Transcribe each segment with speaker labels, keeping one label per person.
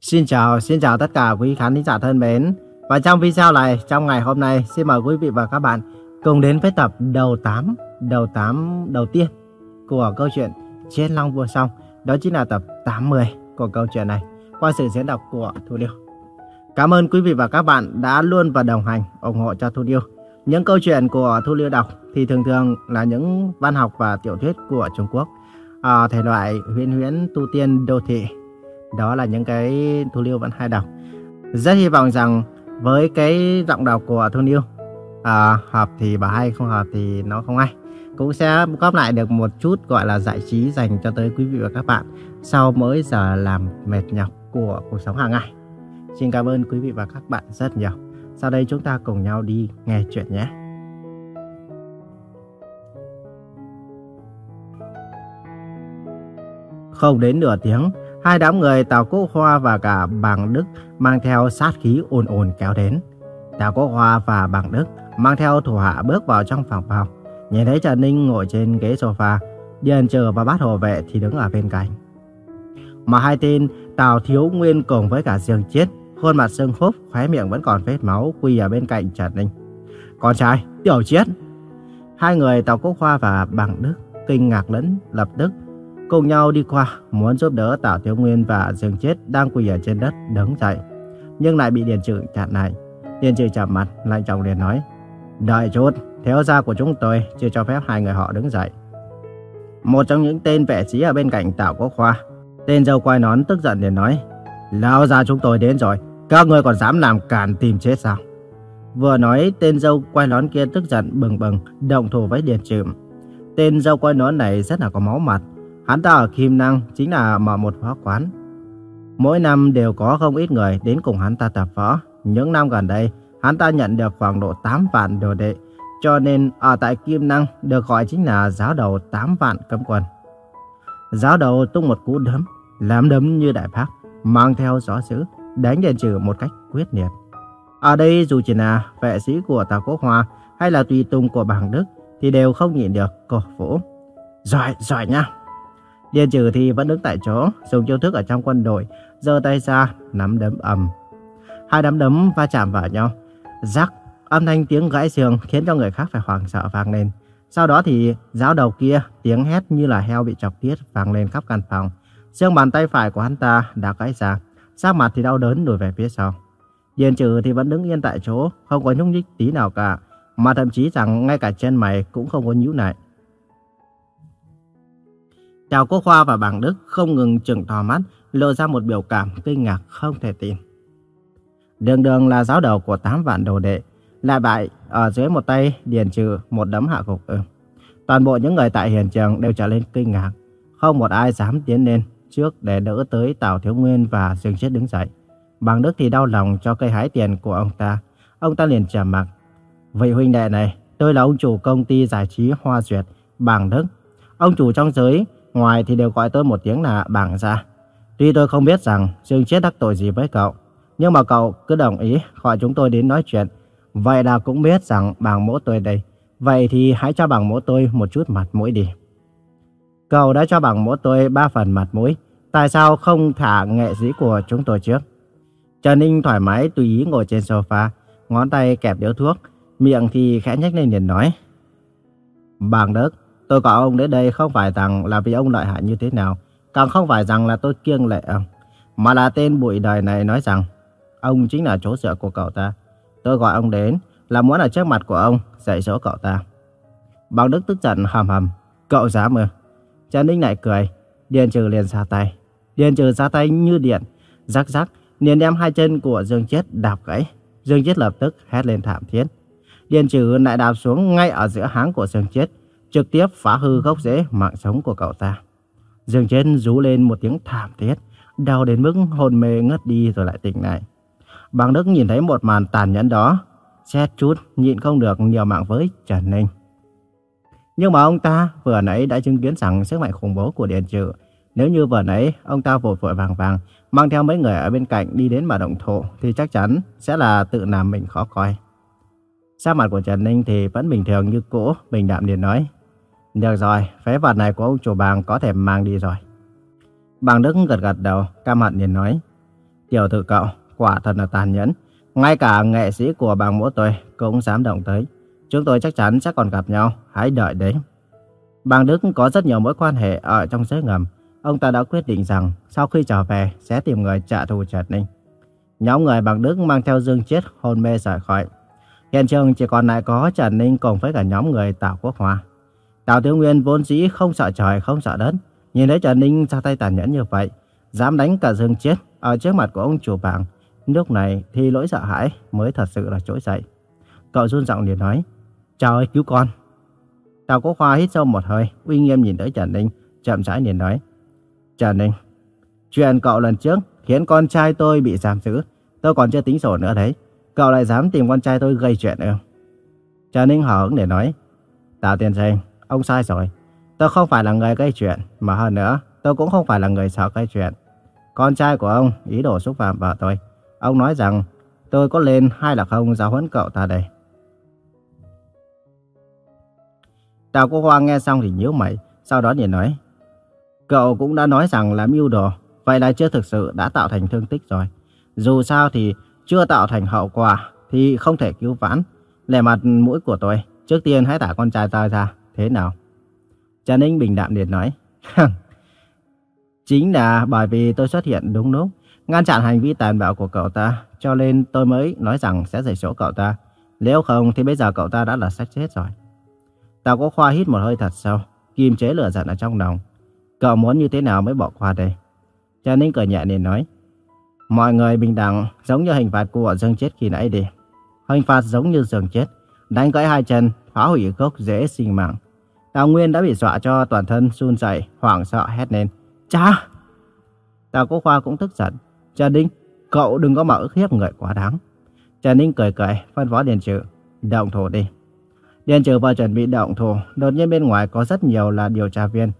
Speaker 1: Xin chào, xin chào tất cả quý khán giả thân mến. Và trong video này, trong ngày hôm nay, xin mời quý vị và các bạn cùng đến với tập đầu 8, đầu 8 đầu tiên của câu chuyện trên Long Vua Song. Đó chính là tập 80 của câu chuyện này, qua sự diễn đọc của Thu Điêu. Cảm ơn quý vị và các bạn đã luôn và đồng hành, ủng hộ cho Thu Điêu. Những câu chuyện của Thu Điêu đọc thì thường thường là những văn học và tiểu thuyết của Trung Quốc. À, thể loại huyễn huyễn tu tiên đô thị đó là những cái Thu Liêu vẫn hay đọc. Rất hy vọng rằng với cái giọng đọc của Thu Liêu, à, hợp thì bà hay, không hợp thì nó không hay. Cũng sẽ góp lại được một chút gọi là giải trí dành cho tới quý vị và các bạn sau mỗi giờ làm mệt nhọc của cuộc sống hàng ngày. Xin cảm ơn quý vị và các bạn rất nhiều. Sau đây chúng ta cùng nhau đi nghe chuyện nhé. Không đến nửa tiếng, Hai đám người Tào Quốc Hoa và cả Bàng Đức mang theo sát khí ồn ồn kéo đến. Tào Quốc Hoa và Bàng Đức mang theo thủ hạ bước vào trong phòng bao. Nhìn thấy Trần Ninh ngồi trên ghế sofa, Điền Trừ và bát hộ vệ thì đứng ở bên cạnh. Mà hai tên Tào Thiếu Nguyên cùng với cả Dương Chiết, khuôn mặt sưng húp, khóe miệng vẫn còn vết máu quỳ ở bên cạnh Trần Ninh. Con trai, Tiểu Chiết. Hai người Tào Quốc Hoa và Bàng Đức kinh ngạc lẫn lập tức cùng nhau đi qua, muốn giúp đỡ Tào Thiếu Nguyên và Dương Chết đang quỳ ở trên đất đứng dậy, nhưng lại bị Điền Trừ chặn lại. Điền Trừ chạm mặt, lạnh trọng liền nói, đợi chút, thiếu gia của chúng tôi chưa cho phép hai người họ đứng dậy. Một trong những tên vệ sĩ ở bên cạnh Tào Quốc Khoa, tên dâu quai nón tức giận liền nói, lao ra chúng tôi đến rồi, các người còn dám làm cản tìm chết sao? Vừa nói, tên dâu quai nón kia tức giận bừng bừng, động thủ với Điền Trừ. Tên dâu quai nón này rất là có máu mặt, Hắn ta ở Kim Năng chính là mở một võ quán. Mỗi năm đều có không ít người đến cùng hắn ta tập võ. Những năm gần đây, hắn ta nhận được khoảng độ 8 vạn đồ đệ. Cho nên ở tại Kim Năng được gọi chính là giáo đầu 8 vạn cấm quân. Giáo đầu tung một cú đấm, làm đấm như đại bác, mang theo gió dữ, đánh đền trừ một cách quyết liệt. Ở đây dù chỉ là vệ sĩ của Tào Quốc Hoa hay là tùy tùng của bảng Đức thì đều không nhịn được cổ vũ. Giỏi, giỏi nha! Điền trừ thì vẫn đứng tại chỗ, dùng chiêu thức ở trong quân đội, giơ tay ra, nắm đấm ầm. Hai đấm đấm va chạm vào nhau, rắc, âm thanh tiếng gãy xương khiến cho người khác phải hoảng sợ vang lên. Sau đó thì giáo đầu kia tiếng hét như là heo bị chọc tiết vang lên khắp căn phòng. Xương bàn tay phải của hắn ta đã gãy ra, sắc mặt thì đau đớn lùi về phía sau. Điền trừ thì vẫn đứng yên tại chỗ, không có nhúc nhích tí nào cả, mà thậm chí rằng ngay cả chân mày cũng không có nhíu lại. Đào Quốc Hoa và Bảng Đức không ngừng trừng to mắt, lộ ra một biểu cảm kinh ngạc không thể tin. Đường đường là giáo đầu của tám vạn đồ đệ, lại bại ở dưới một tay điền trừ một đấm hạ gục ư. Toàn bộ những người tại hiện trường đều trở lên kinh ngạc, không một ai dám tiến lên trước để đỡ tới Tào Thiếu Nguyên và Dương Chết đứng dậy. Bảng Đức thì đau lòng cho cây hái tiền của ông ta, ông ta liền trầm mặc. Vị huynh đệ này, tôi là ông chủ công ty giải trí Hoa Duyệt, Bảng Đức. Ông chủ trong giới Ngoài thì đều gọi tôi một tiếng là bảng ra. Tuy tôi không biết rằng Dương Chết đắc tội gì với cậu, nhưng mà cậu cứ đồng ý gọi chúng tôi đến nói chuyện. Vậy là cũng biết rằng bảng mỗ tôi đây. Vậy thì hãy cho bảng mỗ tôi một chút mặt mũi đi. Cậu đã cho bảng mỗ tôi ba phần mặt mũi. Tại sao không thả nghệ sĩ của chúng tôi trước? Trần Ninh thoải mái tùy ý ngồi trên sofa, ngón tay kẹp điếu thuốc, miệng thì khẽ nhếch lên liền nói. Bảng Đức, Tôi gọi ông đến đây không phải rằng là vì ông lợi hại như thế nào, càng không phải rằng là tôi kiêng lệ ông, mà là tên bụi đời này nói rằng ông chính là chỗ dựa của cậu ta. Tôi gọi ông đến là muốn ở trước mặt của ông dạy dỗ cậu ta. Bằng Đức tức giận hầm hầm, cậu dám ư? Trần Ninh lại cười, Điền Trừ liền ra tay. Điền Trừ ra tay như điện, rắc rắc, liền đem hai chân của Dương Chết đạp gãy. Dương Chết lập tức hét lên thảm thiết. Điền Trừ lại đạp xuống ngay ở giữa háng của Dương Chết, trực tiếp phá hư gốc rễ mạng sống của cậu ta. Dương Chiến rú lên một tiếng thảm thiết, đau đến mức hồn mê ngất đi rồi lại tỉnh lại. Bàng Đức nhìn thấy một màn tàn nhẫn đó, xét chút nhịn không được nhiều mạng với Trần Ninh. Nhưng mà ông ta vừa nãy đã chứng kiến rằng sức mạnh khủng bố của Điện Trừ. Nếu như vừa nãy ông ta vội vội vàng vàng mang theo mấy người ở bên cạnh đi đến mà động thổ thì chắc chắn sẽ là tự làm mình khó coi. Sa mặt của Trần Ninh thì vẫn bình thường như cũ, bình đạm liền nói. Được rồi, phế vật này của ông chủ bàng có thể mang đi rồi. Bàng Đức gật gật đầu, cam hận liền nói. Tiểu tử cậu, quả thật là tàn nhẫn. Ngay cả nghệ sĩ của bang mỗi tôi cũng dám động tới. Chúng tôi chắc chắn sẽ còn gặp nhau, hãy đợi đấy. Bang Đức có rất nhiều mối quan hệ ở trong giới ngầm. Ông ta đã quyết định rằng sau khi trở về sẽ tìm người trả thù Trần Ninh. Nhóm người bằng Đức mang theo Dương Chiết hôn mê rời khỏi. Hiện trường chỉ còn lại có Trần Ninh cùng với cả nhóm người Tào Quốc Hoa. Tào Thiếu Nguyên vốn dĩ không sợ trời không sợ đất. Nhìn thấy Trần Ninh ra tay tàn nhẫn như vậy, dám đánh cả Dương Chiết ở trước mặt của ông chủ bảng. Lúc này thì lỗi sợ hãi mới thật sự là trỗi dậy. Cậu run giọng liền nói, Chào ơi cứu con. Tào Quốc Hoa hít sâu một hơi, uy nghiêm nhìn tới Trần Ninh, chậm rãi liền nói, Trần Ninh, chuyện cậu lần trước khiến con trai tôi bị giam giữ, tôi còn chưa tính sổ nữa đấy. Cậu lại dám tìm con trai tôi gây chuyện không? Trần Ninh hở hững để nói, Tào Tiên Sinh, ông sai rồi. Tôi không phải là người gây chuyện, mà hơn nữa, tôi cũng không phải là người sợ gây chuyện. Con trai của ông ý đồ xúc phạm vợ tôi. Ông nói rằng tôi có lên hay là không giáo huấn cậu ta đây. Tào Cô Hoa nghe xong thì nhíu mày, sau đó liền nói. Cậu cũng đã nói rằng là mưu đồ, vậy là chưa thực sự đã tạo thành thương tích rồi. Dù sao thì chưa tạo thành hậu quả thì không thể cứu vãn. Lẻ mặt mũi của tôi, trước tiên hãy thả con trai ta ra, thế nào? Trần Ninh bình đạm liền nói. Chính là bởi vì tôi xuất hiện đúng lúc, ngăn chặn hành vi tàn bạo của cậu ta, cho nên tôi mới nói rằng sẽ giải số cậu ta. Nếu không thì bây giờ cậu ta đã là xác chết rồi. Tào Quốc Khoa hít một hơi thật sâu, kiềm chế lửa giận ở trong lòng. Cậu muốn như thế nào mới bỏ qua đây? Trần Ninh cười nhẹ liền nói. Mọi người bình đẳng giống như hình phạt của Dương Chết khi nãy đi. Hình phạt giống như Dương Chết, đánh gãy hai chân, phá hủy gốc dễ sinh mạng. Tào Nguyên đã bị dọa cho toàn thân run rẩy, hoảng sợ hét lên. Cha! Tào Quốc Khoa cũng tức giận. Trần Ninh, cậu đừng có mà ức hiếp người quá đáng. Trần Ninh cười cười, phân phó Điền Trừ. Động thủ đi. Điền Trừ vừa chuẩn bị động thủ, đột nhiên bên ngoài có rất nhiều là điều tra viên.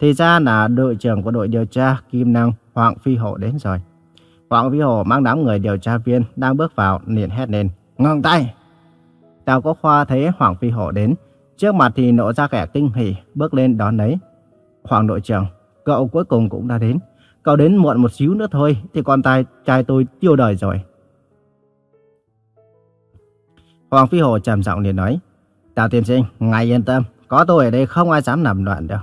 Speaker 1: Thì ra là đội trưởng của đội điều tra Kim Năng, Hoàng Phi Hổ đến rồi. Hoàng Phi Hổ mang đám người điều tra viên đang bước vào, liền hét lên. Ngừng tay! Tào Quốc Khoa thấy Hoàng Phi Hổ đến, trước mặt thì nộ ra kẻ kinh hỉ, bước lên đón lấy. Hoàng đội trưởng, cậu cuối cùng cũng đã đến. Cậu đến muộn một xíu nữa thôi, thì con trai trai tôi tiêu đời rồi. Hoàng Phi Hồ trầm giọng liền nói, Tào tiên sinh, ngài yên tâm, có tôi ở đây không ai dám nằm loạn đâu.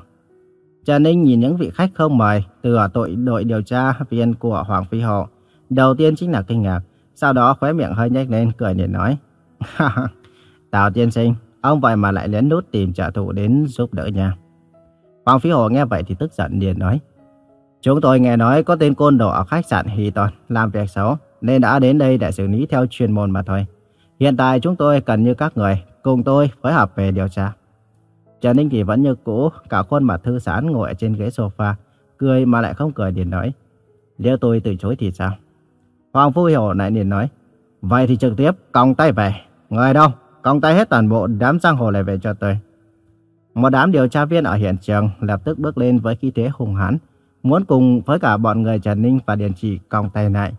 Speaker 1: Trần Ninh nhìn những vị khách không mời từ tội đội điều tra viên của Hoàng Phi Hồ. Đầu tiên chính là kinh ngạc, sau đó khóe miệng hơi nhếch lên cười liền nói, Tào tiên sinh, ông vậy mà lại lén lút tìm trợ thủ đến giúp đỡ nha. Hoàng Phi Hồ nghe vậy thì tức giận liền nói, Chúng tôi nghe nói có tên côn đồ ở khách sạn Hy Toàn làm việc xấu, nên đã đến đây để xử lý theo chuyên môn mà thôi. Hiện tại chúng tôi cần như các người, cùng tôi phối hợp về điều tra. Trần Ninh thì vẫn như cũ, cả khuôn mặt thư giãn ngồi ở trên ghế sofa, cười mà lại không cười liền nói. Nếu tôi từ chối thì sao? Hoàng Phu Hiểu lại liền nói. Vậy thì trực tiếp còng tay về. Người đâu? Còng tay hết toàn bộ đám giang hồ này về cho tôi. Một đám điều tra viên ở hiện trường lập tức bước lên với khí thế hùng hãn, muốn cùng với cả bọn người Trần Ninh và Điền Chỉ còng tay lại.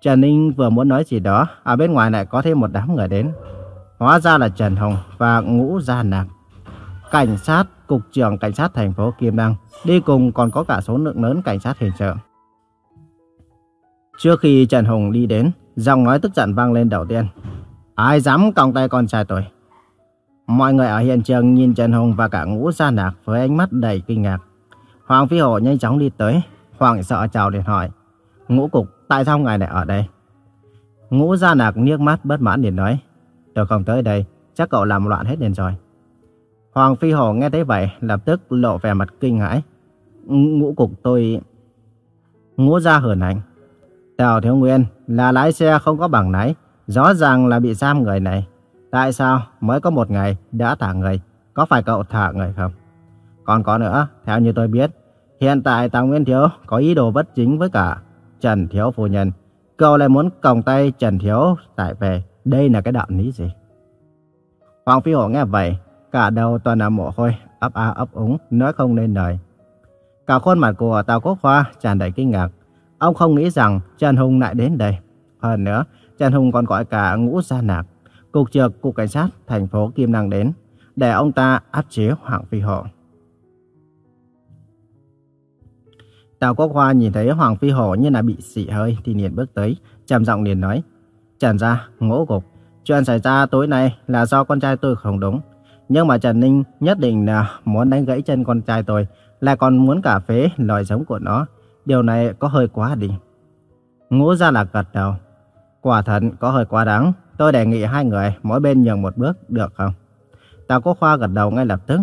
Speaker 1: Trần Ninh vừa muốn nói gì đó, ở bên ngoài lại có thêm một đám người đến. Hóa ra là Trần Hồng và Ngũ Gia Nạc. Cảnh sát, Cục trưởng Cảnh sát thành phố Kim Đăng, đi cùng còn có cả số lượng lớn cảnh sát hình sự. Trước khi Trần Hồng đi đến, giọng nói tức giận vang lên đầu tiên. Ai dám còng tay con trai tôi? Mọi người ở hiện trường nhìn Trần Hồng và cả Ngũ Gia Nạc với ánh mắt đầy kinh ngạc. Hoàng Phi Hổ nhanh chóng đi tới, Hoàng sợ chào liền hỏi. Ngũ Cục, tại sao ngài lại ở đây? Ngũ Gia Nạc nghiêng mắt bất mãn liền nói. Tôi không tới đây, chắc cậu làm loạn hết lên rồi. Hoàng Phi Hổ nghe thấy vậy, lập tức lộ vẻ mặt kinh hãi. Ngũ Cục tôi... Ngũ Gia hờn ảnh. Tào Thiếu Nguyên là lái xe không có bằng lái, rõ ràng là bị giam người này. Tại sao mới có một ngày đã thả người? Có phải cậu thả người không? Còn có nữa, theo như tôi biết, hiện tại Tào Nguyên Thiếu có ý đồ bất chính với cả Trần Thiếu Phu Nhân. Cậu lại muốn còng tay Trần Thiếu tại về. Đây là cái đạo lý gì? Hoàng Phi Hổ nghe vậy, cả đầu toàn là mồ hôi, ấp a ấp úng, nói không nên lời. Cả khuôn mặt của Tào Quốc Hoa tràn đầy kinh ngạc. Ông không nghĩ rằng Trần Hùng lại đến đây. Hơn nữa, Trần Hùng còn gọi cả ngũ gia nạc, cục trưởng cục cảnh sát thành phố Kim Năng đến, để ông ta áp chế Hoàng Phi Hổ. Tào Quốc Hoa nhìn thấy Hoàng Phi Hổ như là bị xị hơi thì liền bước tới, trầm giọng liền nói. Trần gia, ngỗ cục, Chuyện xảy ra tối nay là do con trai tôi không đúng. Nhưng mà Trần Ninh nhất định là muốn đánh gãy chân con trai tôi, lại còn muốn cả phế loài giống của nó. Điều này có hơi quá đi. Ngũ ra là gật đầu. Quả thật có hơi quá đáng. Tôi đề nghị hai người mỗi bên nhường một bước được không? Tào Quốc Khoa gật đầu ngay lập tức.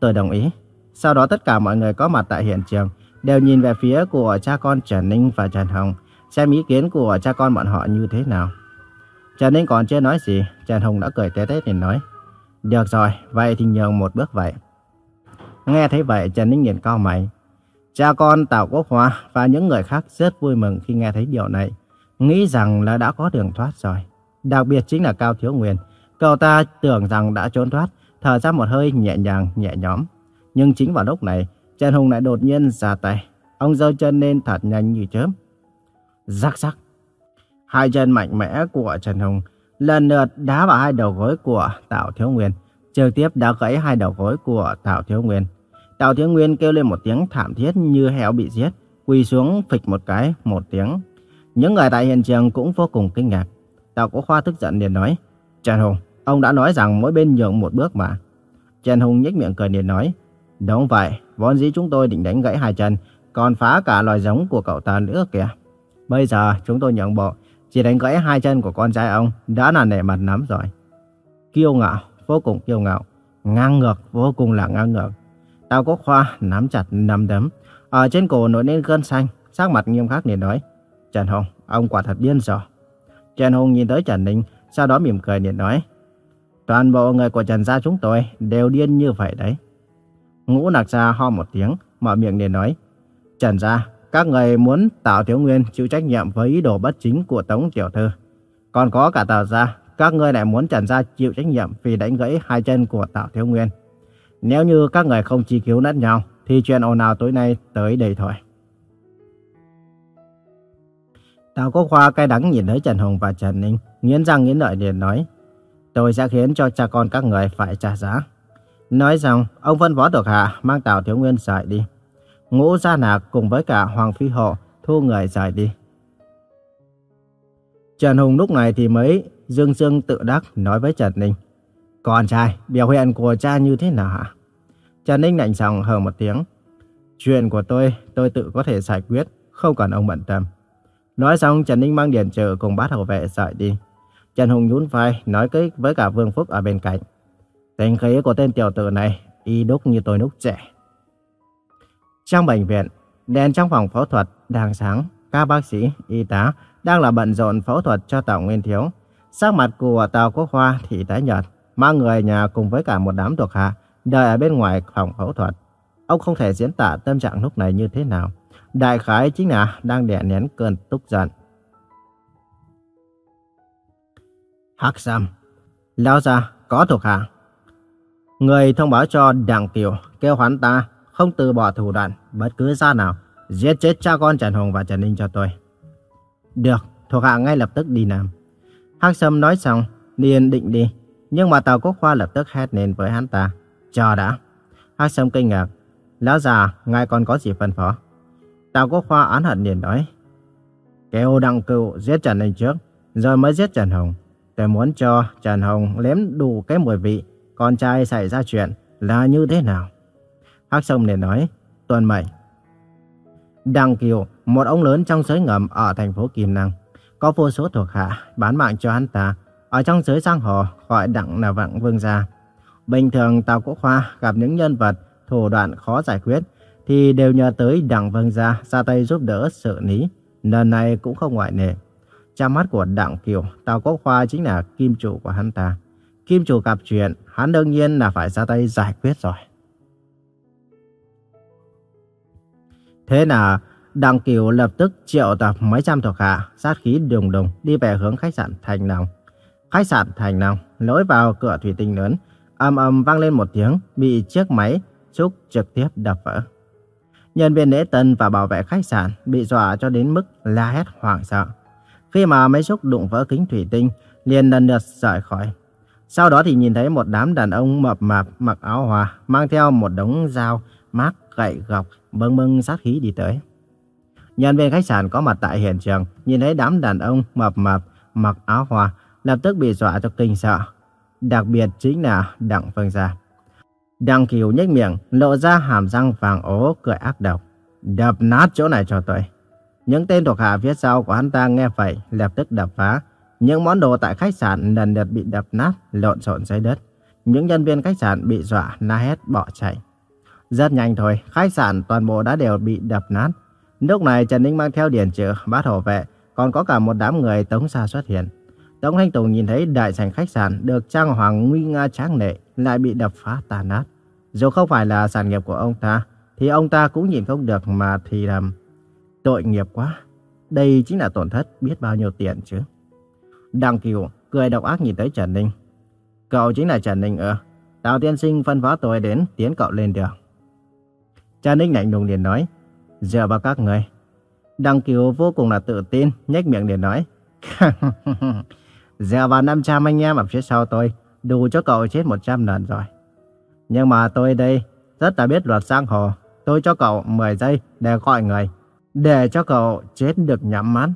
Speaker 1: Tôi đồng ý. Sau đó tất cả mọi người có mặt tại hiện trường đều nhìn về phía của cha con Trần Ninh và Trần Hồng, xem ý kiến của cha con bọn họ như thế nào. Trần Ninh còn chưa nói gì, Trần Hồng đã cười té tét liền nói. Được rồi, vậy thì nhường một bước vậy. Nghe thấy vậy, Trần Ninh liền cao mày. Cha con Tào Quốc Hoa và những người khác rất vui mừng khi nghe thấy điều này. Nghĩ rằng là đã có đường thoát rồi. Đặc biệt chính là Cao Thiếu Nguyên. Cậu ta tưởng rằng đã trốn thoát, thở ra một hơi nhẹ nhàng, nhẹ nhõm. Nhưng chính vào lúc này, Trần Hùng lại đột nhiên ra tay. Ông giơ chân lên thật nhanh như chớp. Rắc rắc. Hai chân mạnh mẽ của Trần Hùng lần lượt đá vào hai đầu gối của Tào Thiếu Nguyên, trực tiếp đá gãy hai đầu gối của Tào Thiếu Nguyên. Tào Thiếu Nguyên kêu lên một tiếng thảm thiết như heo bị giết, quỳ xuống phịch một cái, một tiếng. Những người tại hiện trường cũng vô cùng kinh ngạc. Tào Quốc Khoa tức giận liền nói, Trần Hùng, ông đã nói rằng mỗi bên nhượng một bước mà. Trần Hùng nhếch miệng cười liền nói, Đúng vậy, vốn dĩ chúng tôi định đánh gãy hai chân, còn phá cả loài giống của cậu ta nữa kìa. Bây giờ chúng tôi nhượng bộ, chỉ đánh gãy hai chân của con trai ông đã là nể mặt lắm rồi. Kiêu ngạo, vô cùng kiêu ngạo, ngang ngược, vô cùng là ngang ngược. Tao có khoa nắm chặt nắm đấm, ở trên cổ nổi lên gân xanh, sắc mặt nghiêm khắc liền nói. Trần Hùng, ông quả thật điên rồi. Trần Hùng nhìn tới Trần Ninh, sau đó mỉm cười liền nói. Toàn bộ người của Trần gia chúng tôi đều điên như vậy đấy. Ngũ nạc gia ho một tiếng, mở miệng liền nói. Trần gia, các người muốn Tào Thiếu Nguyên chịu trách nhiệm với ý đồ bất chính của Tống Tiểu Thư. Còn có cả Tào gia, các người lại muốn Trần gia chịu trách nhiệm vì đánh gãy hai chân của Tào Thiếu Nguyên. Nếu như các người không chi cứu lẫn nhau, thì chuyện ồn ào tối nay tới đây thôi. Tào Quốc Hoa cay đắng nhìn thấy Trần Hùng và Trần Ninh, nghiến răng nghiến lợi liền nói. Tôi sẽ khiến cho cha con các người phải trả giá. Nói xong, ông phân phó thuộc hạ mang Tào Thiếu Nguyên rời đi. Ngũ Gia Nạc cùng với cả Hoàng Phi Hộ thu người rời đi. Trần Hùng lúc này thì mới dương dương tự đắc nói với Trần Ninh. Con trai, biểu hiện của cha như thế nào hả? Trần Ninh lạnh giọng hờ một tiếng. Chuyện của tôi, tôi tự có thể giải quyết, không cần ông bận tâm. Nói xong, Trần Ninh mang điện trở cùng bát hậu vệ rời đi. Trần Hùng nhún vai, nói với cả Vương Phúc ở bên cạnh. Tính khí của tên tiểu tử này y đúc như tôi lúc trẻ. Trong bệnh viện, đèn trong phòng phẫu thuật đang sáng. Các bác sĩ, y tá đang là bận rộn phẫu thuật cho Tào Nguyên Thiếu. Sắc mặt của Tào Quốc Hoa thì tái nhợt, mang người nhà cùng với cả một đám thuộc hạ đợi ở bên ngoài phòng phẫu thuật. Ông không thể diễn tả tâm trạng lúc này như thế nào. Đại khái chính là đang đè nén cơn tức giận. Hắc Sam, lão gia có thuộc hạ. Người thông báo cho Đặng Tiểu kêu hắn ta không từ bỏ thủ đoạn bất cứ ra nào giết chết cha con Trần Hồng và Trần Ninh cho tôi. Được, thuộc hạ ngay lập tức đi làm. Hắc Sâm nói xong, liền định đi, nhưng mà Tào Quốc Khoa lập tức hét lên với hắn ta. Chờ đã. Hắc Sâm kinh ngạc. Lão già, ngài còn có gì phân phó? Tào Quốc Khoa án hận liền nói. Kêu Đặng Cựu giết Trần anh trước, rồi mới giết Trần hồng. Tôi muốn cho Trần Hồng lém đủ cái mùi vị con trai xảy ra chuyện là như thế nào? Hắc Sông liền nói, tuần mệnh. Đăng Kiều, một ông lớn trong giới ngầm ở thành phố Kim Năng, có vô số thuộc hạ bán mạng cho hắn ta. Ở trong giới giang hồ gọi đặng là vạn vương gia. Bình thường Tào Quốc khoa gặp những nhân vật thủ đoạn khó giải quyết thì đều nhờ tới đặng vân gia ra tay giúp đỡ xử lý. Lần này cũng không ngoại lệ. Trong mắt của đặng Kiều, Tào Quốc khoa chính là kim chủ của hắn ta. Kim chủ gặp chuyện, hắn đương nhiên là phải ra tay giải quyết rồi. Thế là Đặng Kiều lập tức triệu tập mấy trăm thuộc hạ, sát khí đùng đùng đi về hướng khách sạn Thành Long. Khách sạn Thành Long, lối vào cửa thủy tinh lớn, ầm ầm vang lên một tiếng, bị chiếc máy xúc trực tiếp đập vỡ. Nhân viên lễ tân và bảo vệ khách sạn bị dọa cho đến mức la hét hoảng sợ. Khi mà máy xúc đụng vỡ kính thủy tinh, liền lần lượt rời khỏi. Sau đó thì nhìn thấy một đám đàn ông mập mạp mặc áo hòa, mang theo một đống dao, mác, gậy gọc, bâng bâng sát khí đi tới. Nhân viên khách sạn có mặt tại hiện trường, nhìn thấy đám đàn ông mập mạp mặc áo hòa lập tức bị dọa cho kinh sợ. Đặc biệt chính là Đặng Phương Gia. Đặng Kiều nhếch miệng, lộ ra hàm răng vàng ố cười ác độc. Đập nát chỗ này cho tôi. Những tên thuộc hạ phía sau của hắn ta nghe vậy, lập tức đập phá. Những món đồ tại khách sạn lần lượt bị đập nát, lộn xộn dưới đất. Những nhân viên khách sạn bị dọa, la hét bỏ chạy. Rất nhanh thôi, khách sạn toàn bộ đã đều bị đập nát. Lúc này Trần Ninh mang theo điển trữ, bát hộ vệ, còn có cả một đám người tống xa xuất hiện. Tống Thanh Tùng nhìn thấy đại sảnh khách sạn được trang hoàng nguy nga tráng lệ lại bị đập phá tàn nát. Dù không phải là sản nghiệp của ông ta, thì ông ta cũng nhìn không được mà thì làm tội nghiệp quá. Đây chính là tổn thất biết bao nhiêu tiền chứ. Đăng Kiều cười độc ác nhìn tới Trần Ninh. Cậu chính là Trần Ninh ư? Tào tiên sinh phân phó tôi đến tiến cậu lên đường. Trần Ninh lạnh lùng liền nói, giờ vào các người. Đăng Kiều vô cùng là tự tin, nhếch miệng liền nói, Giờ vào 500 anh em ở phía sau tôi, đủ cho cậu chết 100 lần rồi. Nhưng mà tôi đây rất là biết luật giang hồ. Tôi cho cậu 10 giây để gọi người. Để cho cậu chết được nhắm mắt.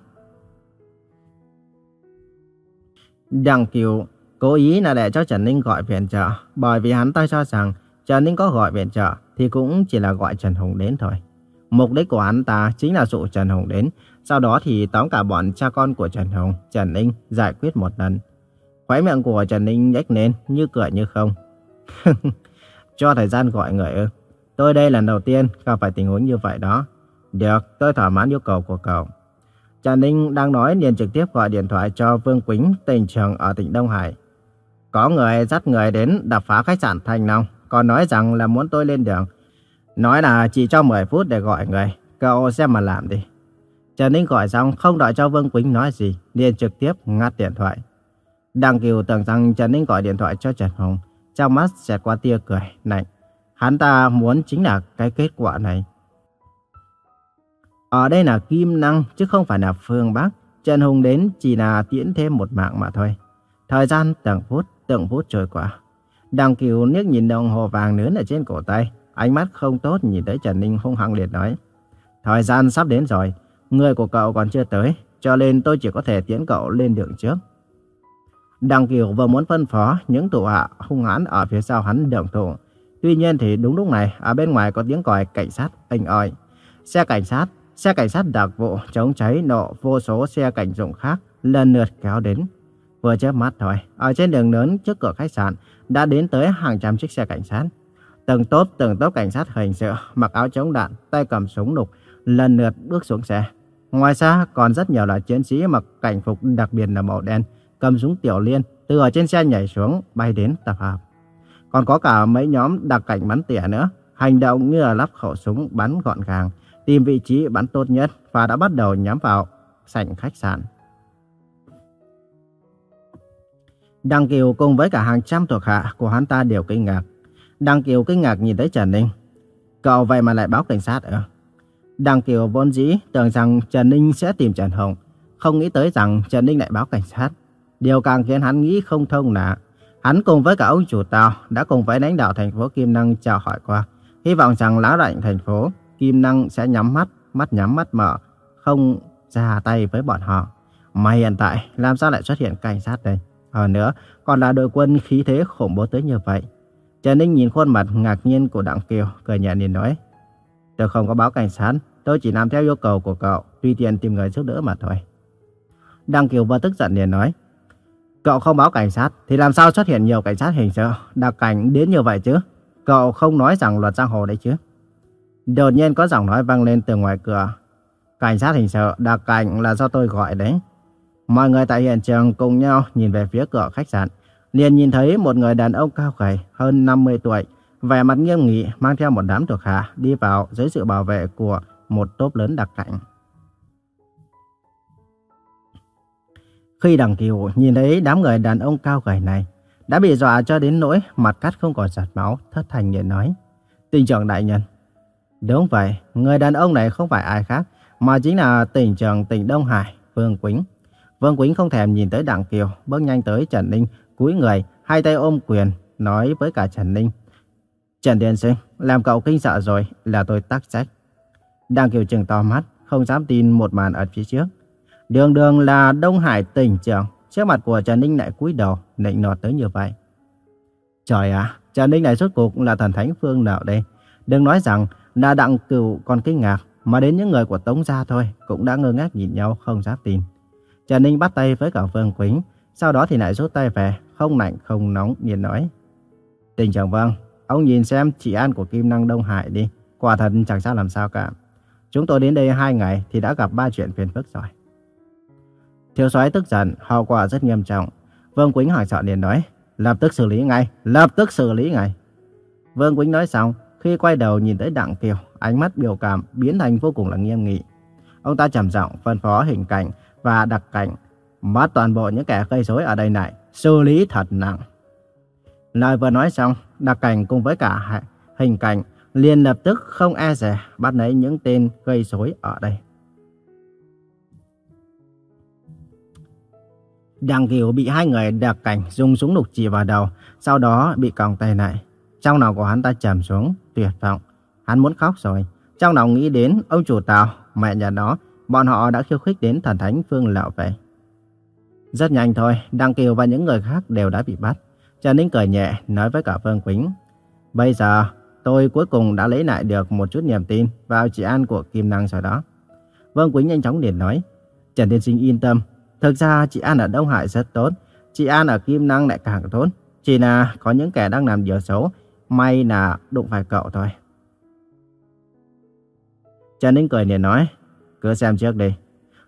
Speaker 1: Đằng Kiều cố ý là để cho Trần Ninh gọi viện trợ. Bởi vì hắn ta cho rằng Trần Ninh có gọi viện trợ thì cũng chỉ là gọi Trần Hùng đến thôi. Mục đích của hắn ta chính là dụ Trần Hùng đến. Sau đó thì tóm cả bọn cha con của Trần Hùng, Trần Ninh giải quyết một lần. Khóe miệng của Trần Ninh nhếch lên như cười như không. Cho thời gian gọi người ư. Tôi đây lần đầu tiên gặp phải tình huống như vậy đó. Được, tôi thỏa mãn yêu cầu của cậu. Trần Ninh đang nói liền trực tiếp gọi điện thoại cho Vương Quýnh, tỉnh trường ở tỉnh Đông Hải. Có người dắt người đến đập phá khách sạn Thành Long, còn nói rằng là muốn tôi lên đường. Nói là chỉ cho 10 phút để gọi người, cậu xem mà làm đi. Trần Ninh gọi xong không đợi cho Vương Quýnh nói gì, liền trực tiếp ngắt điện thoại. Đăng Kiều tưởng rằng Trần Ninh gọi điện thoại cho Trần Hồng trong mắt xẹt qua tia cười, lạnh. Hắn ta muốn chính là cái kết quả này. Ở đây là Kim Năng chứ không phải là Phương Bắc. Trần Hùng đến chỉ là tiễn thêm một mạng mà thôi. Thời gian từng phút, từng phút trôi qua. Đằng Kiều liếc nhìn đồng hồ vàng nướn ở trên cổ tay. Ánh mắt không tốt nhìn tới Trần Ninh hung hăng liệt nói. Thời gian sắp đến rồi. Người của cậu còn chưa tới. Cho nên tôi chỉ có thể tiễn cậu lên đường trước. Đằng Kiều vừa muốn phân phó những tù hạ hung hãn ở phía sau hắn đồng thủ. Tuy nhiên thì đúng lúc này, ở bên ngoài có tiếng còi cảnh sát inh ỏi. Xe cảnh sát, xe cảnh sát đặc vụ chống cháy nộ vô số xe cảnh dụng khác lần lượt kéo đến. Vừa chớp mắt thôi, ở trên đường lớn trước cửa khách sạn đã đến tới hàng trăm chiếc xe cảnh sát. Từng tốp từng tốp cảnh sát hình sự mặc áo chống đạn, tay cầm súng lục lần lượt bước xuống xe. Ngoài ra còn rất nhiều là chiến sĩ mặc cảnh phục đặc biệt là màu đen, cầm súng tiểu liên từ ở trên xe nhảy xuống bay đến tập hợp. Còn có cả mấy nhóm đặc cảnh bắn tỉa nữa, hành động như là lắp khẩu súng bắn gọn gàng, tìm vị trí bắn tốt nhất và đã bắt đầu nhắm vào sảnh khách sạn. Đăng Kiều cùng với cả hàng trăm thuộc hạ của hắn ta đều kinh ngạc. Đăng Kiều kinh ngạc nhìn thấy Trần Ninh. Cậu vậy mà lại báo cảnh sát ư? Đăng Kiều vốn dĩ tưởng rằng Trần Ninh sẽ tìm Trần Hồng, không nghĩ tới rằng Trần Ninh lại báo cảnh sát. Điều càng khiến hắn nghĩ không thông là hắn cùng với cả ông chủ tàu đã cùng với lãnh đạo thành phố Kim Năng chào hỏi qua. Hy vọng rằng lão đại thành phố Kim Năng sẽ nhắm mắt, mắt nhắm mắt mở, không ra tay với bọn họ. Mà hiện tại làm sao lại xuất hiện cảnh sát đây? Hơn nữa, còn là đội quân khí thế khủng bố tới như vậy. Trần Ninh nhìn khuôn mặt ngạc nhiên của Đặng Kiều, cười nhẹ nhìn nói. Tôi không có báo cảnh sát, tôi chỉ làm theo yêu cầu của cậu, tùy tiện tìm người giúp đỡ mà thôi. Đặng Kiều vừa tức giận liền nói. Cậu không báo cảnh sát thì làm sao xuất hiện nhiều cảnh sát hình sự đặc cảnh đến như vậy chứ? Cậu không nói rằng luật giang hồ đấy chứ? Đột nhiên có giọng nói vang lên từ ngoài cửa. Cảnh sát hình sự đặc cảnh là do tôi gọi đấy. Mọi người tại hiện trường cùng nhau nhìn về phía cửa khách sạn. liền nhìn thấy một người đàn ông cao gầy hơn 50 tuổi, vẻ mặt nghiêm nghị mang theo một đám thuộc hạ đi vào dưới sự bảo vệ của một tốp lớn đặc cảnh. Khi đằng kiều nhìn thấy đám người đàn ông cao gầy này, đã bị dọa cho đến nỗi mặt cắt không còn giọt máu, thất thành nhận nói. Tỉnh trưởng đại nhân. Đúng vậy, người đàn ông này không phải ai khác, mà chính là tỉnh trưởng tỉnh Đông Hải, Vương Quýnh. Vương Quýnh không thèm nhìn tới đặng kiều, bước nhanh tới Trần Ninh, cúi người, hai tay ôm quyền, nói với cả Trần Ninh. Trần Tiên Sinh, làm cậu kinh sợ rồi là tôi tắc trách. Đặng kiều trừng to mắt, không dám tin một màn ở phía trước. Đường đường là Đông Hải tỉnh trưởng, trước mặt của Trần Ninh lại cúi đầu, nịnh nọt tới như vậy. Trời ạ, Trần Ninh này rốt cuộc là thần thánh phương nào đây? Đừng nói rằng là đặng cửu còn kinh ngạc, mà đến những người của Tống Gia thôi cũng đã ngơ ngác nhìn nhau không dám tin. Trần Ninh bắt tay với cả Vương Quýnh, sau đó thì lại rút tay về, không lạnh không nóng, liền nói. Tình trưởng Vâng, ông nhìn xem chị An của Kim Năng Đông Hải đi, quả thật chẳng sao làm sao cả. Chúng tôi đến đây hai ngày thì đã gặp ba chuyện phiền phức rồi. Thiếu soái tức giận, hậu quả rất nghiêm trọng. Vương Quýnh hoảng sợ liền nói, lập tức xử lý ngay, lập tức xử lý ngay. Vương Quýnh nói xong, khi quay đầu nhìn tới Đặng Kiều, ánh mắt biểu cảm biến thành vô cùng là nghiêm nghị. Ông ta trầm giọng phân phó hình cảnh và đặc cảnh, bắt toàn bộ những kẻ gây rối ở đây này, xử lý thật nặng. Lời vừa nói xong, đặc cảnh cùng với cả hình cảnh liền lập tức không e dè bắt lấy những tên gây rối ở đây. Đặng Kiều bị hai người đặc cảnh dùng súng lục chỉ vào đầu, sau đó bị còng tay lại. Trong lòng của hắn ta trầm xuống, tuyệt vọng. Hắn muốn khóc rồi. Trong lòng nghĩ đến ông chủ tàu, mẹ nhà nó, bọn họ đã khiêu khích đến thần thánh phương lão vậy. Rất nhanh thôi, Đặng Kiều và những người khác đều đã bị bắt. Trần Ninh cười nhẹ, nói với cả Phương Quýnh. Bây giờ, tôi cuối cùng đã lấy lại được một chút niềm tin vào chị An của Kim Năng rồi đó. Vương Quýnh nhanh chóng liền nói. Trần Tiên Sinh yên tâm, thực ra chị An ở Đông Hải rất tốt, chị An ở Kim Năng lại càng tốt. Chỉ là có những kẻ đang làm điều xấu, may là đụng phải cậu thôi. Trần Ninh cười liền nói, cứ xem trước đi.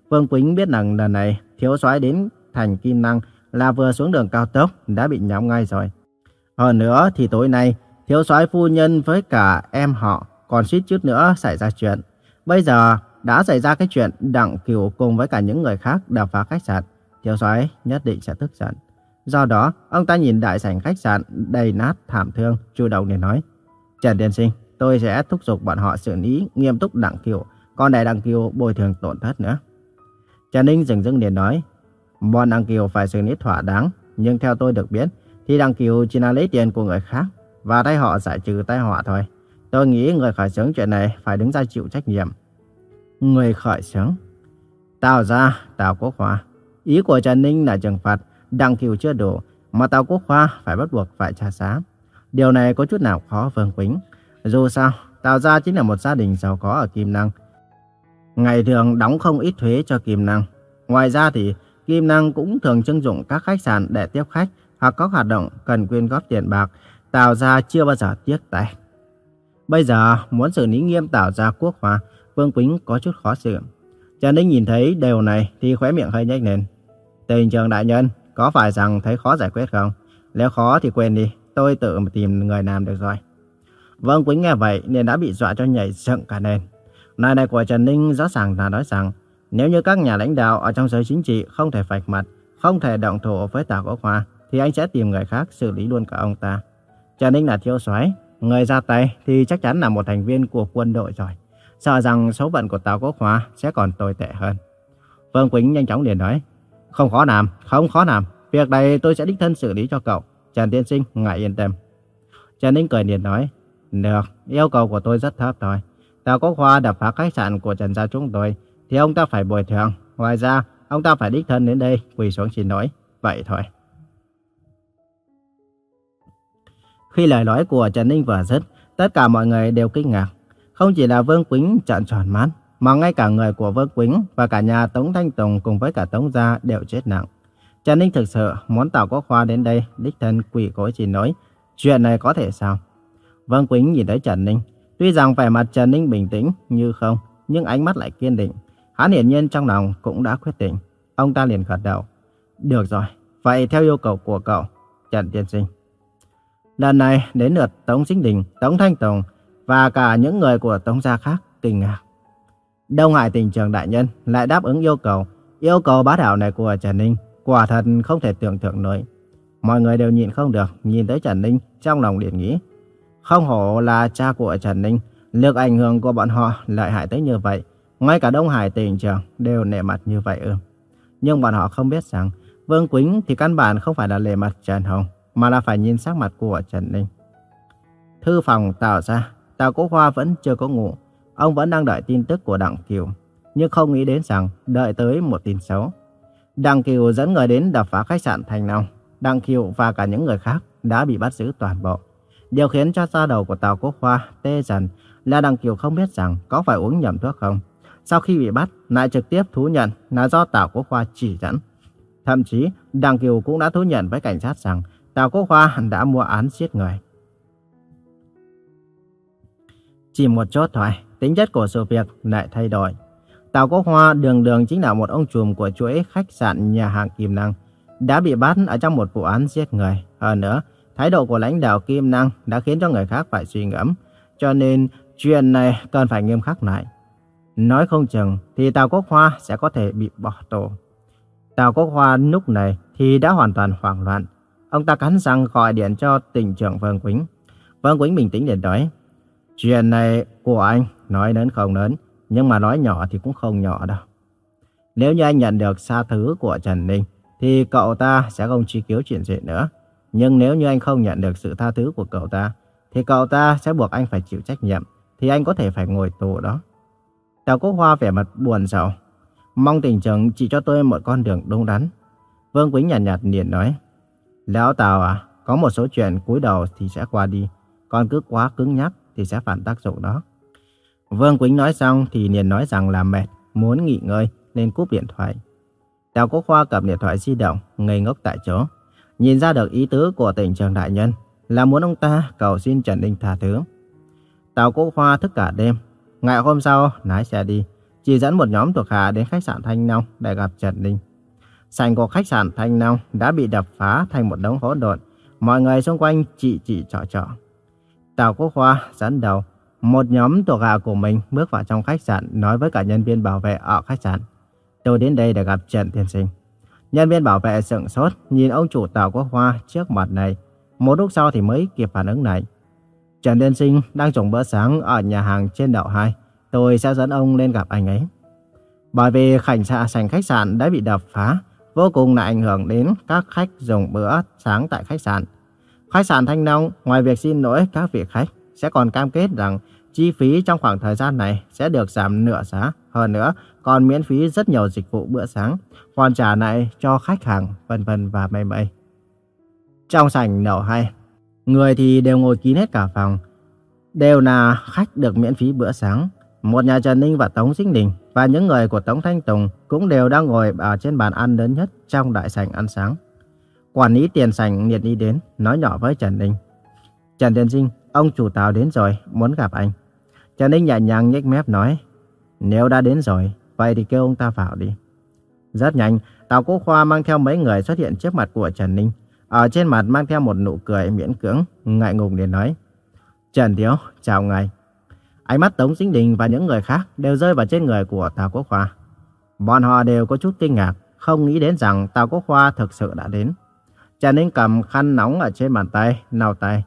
Speaker 1: Vương Quýnh biết rằng lần này thiếu soái đến thành Kim Năng là vừa xuống đường cao tốc đã bị nhắm ngay rồi. Hơn nữa thì tối nay thiếu soái phu nhân với cả em họ còn suýt chút nữa xảy ra chuyện. Bây giờ đã xảy ra cái chuyện Đặng Kiều cùng với cả những người khác đập phá khách sạn. Thiếu soái nhất định sẽ tức giận. Do đó, ông ta nhìn đại sảnh khách sạn đầy nát thảm thương, chủ động để nói. Trần Tiên Sinh, tôi sẽ thúc giục bọn họ xử lý nghiêm túc Đặng Kiều, còn để Đặng Kiều bồi thường tổn thất nữa. Trần Ninh dừng dưng để nói, bọn Đặng Kiều phải xử lý thỏa đáng, nhưng theo tôi được biết, thì Đặng Kiều chỉ là lấy tiền của người khác và thay họ giải trừ tai họa thôi. Tôi nghĩ người khởi xướng chuyện này phải đứng ra chịu trách nhiệm. Người khởi xướng? Tào ra, Tào Quốc Hoa. Ý của Trần Ninh là trừng phạt Đặng Kiều chưa đủ, mà Tào Quốc Hoa phải bắt buộc phải trả giá. Điều này có chút nào khó Vương Quýnh. Dù sao, Tào Gia chính là một gia đình giàu có ở Kim Năng. Ngày thường đóng không ít thuế cho Kim Năng. Ngoài ra thì Kim Năng cũng thường trưng dụng các khách sạn để tiếp khách hoặc có hoạt động cần quyên góp tiền bạc. Tào Gia chưa bao giờ tiếc tay. Bây giờ muốn xử lý nghiêm Tào Gia Quốc Hoa, Vương Quýnh có chút khó xử. Trần Ninh nhìn thấy điều này thì khóe miệng hơi nhếch lên. Tình trường đại nhân, có phải rằng thấy khó giải quyết không? Nếu khó thì quên đi, tôi tự tìm người làm được rồi. Vương Quýnh nghe vậy nên đã bị dọa cho nhảy dựng cả nền. Lời này của Trần Ninh rõ ràng là nói rằng nếu như các nhà lãnh đạo ở trong giới chính trị không thể vạch mặt, không thể động thủ với Tào Quốc Hoa, thì anh sẽ tìm người khác xử lý luôn cả ông ta. Trần Ninh là thiếu soái, người ra tay thì chắc chắn là một thành viên của quân đội rồi. Sợ rằng số phận của Tào Quốc Hoa sẽ còn tồi tệ hơn. Vương Quýnh nhanh chóng liền nói, không khó làm, không khó làm. Việc này tôi sẽ đích thân xử lý cho cậu. Trần Tiên Sinh, ngại yên tâm. Trần Ninh cười liền nói, được, yêu cầu của tôi rất thấp thôi. Tào Quốc Hoa đập phá khách sạn của Trần gia chúng tôi, thì ông ta phải bồi thường. Ngoài ra, ông ta phải đích thân đến đây quỳ xuống xin lỗi. Vậy thôi. Khi lời nói của Trần Ninh vừa dứt, tất cả mọi người đều kinh ngạc. Không chỉ là Vương Quýnh trợn tròn mắt, mà ngay cả người của Vương Quýnh và cả nhà Tống Thanh Tùng cùng với cả Tống Gia đều chết nặng. Trần Ninh thực sự muốn Tào Quốc khoa đến đây đích thân quỷ cối chỉ nói, chuyện này có thể sao? Vương Quýnh nhìn thấy Trần Ninh, tuy rằng vẻ mặt Trần Ninh bình tĩnh như không, nhưng ánh mắt lại kiên định. Hắn hiển nhiên trong lòng cũng đã quyết định. Ông ta liền gật đầu. Được rồi, vậy theo yêu cầu của cậu, Trần Tiên Sinh. Lần này đến lượt Tống Chính Đình, Tống Thanh Tùng và cả những người của Tống gia khác kinh ngạc. Đông Hải tỉnh trường đại nhân lại đáp ứng yêu cầu, yêu cầu bá đạo này của Trần Ninh, quả thật không thể tưởng tượng nổi. Mọi người đều nhịn không được, nhìn tới Trần Ninh trong lòng liền nghĩ. Không hổ là cha của Trần Ninh, lực ảnh hưởng của bọn họ lợi hại tới như vậy. Ngay cả Đông Hải tỉnh trường đều nể mặt như vậy ư. Nhưng bọn họ không biết rằng Vương Quýnh thì căn bản không phải là lề mặt Trần Hồng, mà là phải nhìn sắc mặt của Trần Ninh. Thư phòng tạo ra, Tào Quốc Hoa vẫn chưa có ngủ. Ông vẫn đang đợi tin tức của Đặng Kiều. nhưng không nghĩ đến rằng đợi tới một tin xấu. Đặng Kiều dẫn người đến đập phá khách sạn Thành Long. Đặng Kiều và cả những người khác đã bị bắt giữ toàn bộ. Điều khiến cho da đầu của Tào Quốc Hoa tê dần là Đặng Kiều không biết rằng có phải uống nhầm thuốc không. Sau khi bị bắt, lại trực tiếp thú nhận là do Tào Quốc Hoa chỉ dẫn. Thậm chí, Đặng Kiều cũng đã thú nhận với cảnh sát rằng Tào Quốc Hoa đã mua án giết người. Chỉ một chốt thôi, tính chất của sự việc lại thay đổi. Tào Quốc Hoa đường đường chính là một ông trùm của chuỗi khách sạn nhà hàng Kim Năng, đã bị bắt ở trong một vụ án giết người. Hơn nữa, thái độ của lãnh đạo Kim Năng đã khiến cho người khác phải suy ngẫm, cho nên chuyện này cần phải nghiêm khắc lại. Nói không chừng thì Tào Quốc Hoa sẽ có thể bị bỏ tù. Tào Quốc Hoa lúc này thì đã hoàn toàn hoảng loạn. Ông ta cắn răng gọi điện cho tỉnh trưởng Vương Quýnh. Vương Quýnh bình tĩnh để nói, chuyện này của anh nói lớn không lớn, nhưng mà nói nhỏ thì cũng không nhỏ đâu. Nếu như anh nhận được xa thứ của Trần Ninh, thì cậu ta sẽ không truy cứu chuyện gì nữa. Nhưng nếu như anh không nhận được sự tha thứ của cậu ta, thì cậu ta sẽ buộc anh phải chịu trách nhiệm, thì anh có thể phải ngồi tù đó. Tào Quốc Hoa vẻ mặt buồn rầu, mong tỉnh trưởng chỉ cho tôi một con đường đúng đắn. Vương Quýnh nhạt nhạt liền nói, Lão Tào à, có một số chuyện cúi đầu thì sẽ qua đi, còn cứ quá cứng nhắc thì sẽ phản tác dụng đó. Vương Quýnh nói xong thì liền nói rằng là mệt, muốn nghỉ ngơi nên cúp điện thoại. Đào Quốc Khoa cầm điện thoại di động, ngây ngốc tại chỗ. Nhìn ra được ý tứ của tỉnh trường đại nhân là muốn ông ta cầu xin Trần Ninh tha thứ. Tào Quốc Khoa thức cả đêm. Ngày hôm sau, lái xe đi. Chỉ dẫn một nhóm thuộc hạ đến khách sạn Thanh Long để gặp Trần Ninh. Sảnh của khách sạn Thanh Long đã bị đập phá thành một đống hỗn độn. Mọi người xung quanh chỉ chỉ trò trò. Tào Quốc Hoa dẫn đầu. Một nhóm thuộc hạ của mình bước vào trong khách sạn nói với cả nhân viên bảo vệ ở khách sạn. Tôi đến đây để gặp Trần Thiên Sinh. Nhân viên bảo vệ sững sốt nhìn ông chủ Tào quốc hoa trước mặt này. Một lúc sau thì mới kịp phản ứng này. Trần Thiên Sinh đang dùng bữa sáng ở nhà hàng trên đậu 2. Tôi sẽ dẫn ông lên gặp anh ấy. Bởi vì khảnh sạn sành khách sạn đã bị đập phá, vô cùng là ảnh hưởng đến các khách dùng bữa sáng tại khách sạn. Khách sạn Thanh Long ngoài việc xin lỗi các vị khách sẽ còn cam kết rằng chi phí trong khoảng thời gian này sẽ được giảm nửa giá. Hơn nữa, còn miễn phí rất nhiều dịch vụ bữa sáng, hoàn trả lại cho khách hàng, vân vân và mây mây. Trong sảnh nậu hay, người thì đều ngồi kín hết cả phòng, đều là khách được miễn phí bữa sáng. Một nhà Trần Ninh và Tống Sinh Đình và những người của Tống Thanh Tùng cũng đều đang ngồi ở trên bàn ăn lớn nhất trong đại sảnh ăn sáng. Quản lý tiền sảnh nhiệt đi đến, nói nhỏ với Trần Ninh. Trần Tiên Sinh, ông chủ tàu đến rồi, muốn gặp anh. Trần Ninh nhẹ nhàng nhếch mép nói, nếu đã đến rồi, vậy thì kêu ông ta vào đi. Rất nhanh, Tào Quốc Khoa mang theo mấy người xuất hiện trước mặt của Trần Ninh. Ở trên mặt mang theo một nụ cười miễn cưỡng, ngại ngùng để nói. Trần Thiếu, chào ngài. Ánh mắt Tống Sinh Đình và những người khác đều rơi vào trên người của Tào Quốc Khoa. Bọn họ đều có chút kinh ngạc, không nghĩ đến rằng Tào Quốc Khoa thực sự đã đến. Trần Ninh cầm khăn nóng ở trên bàn tay, nào tay.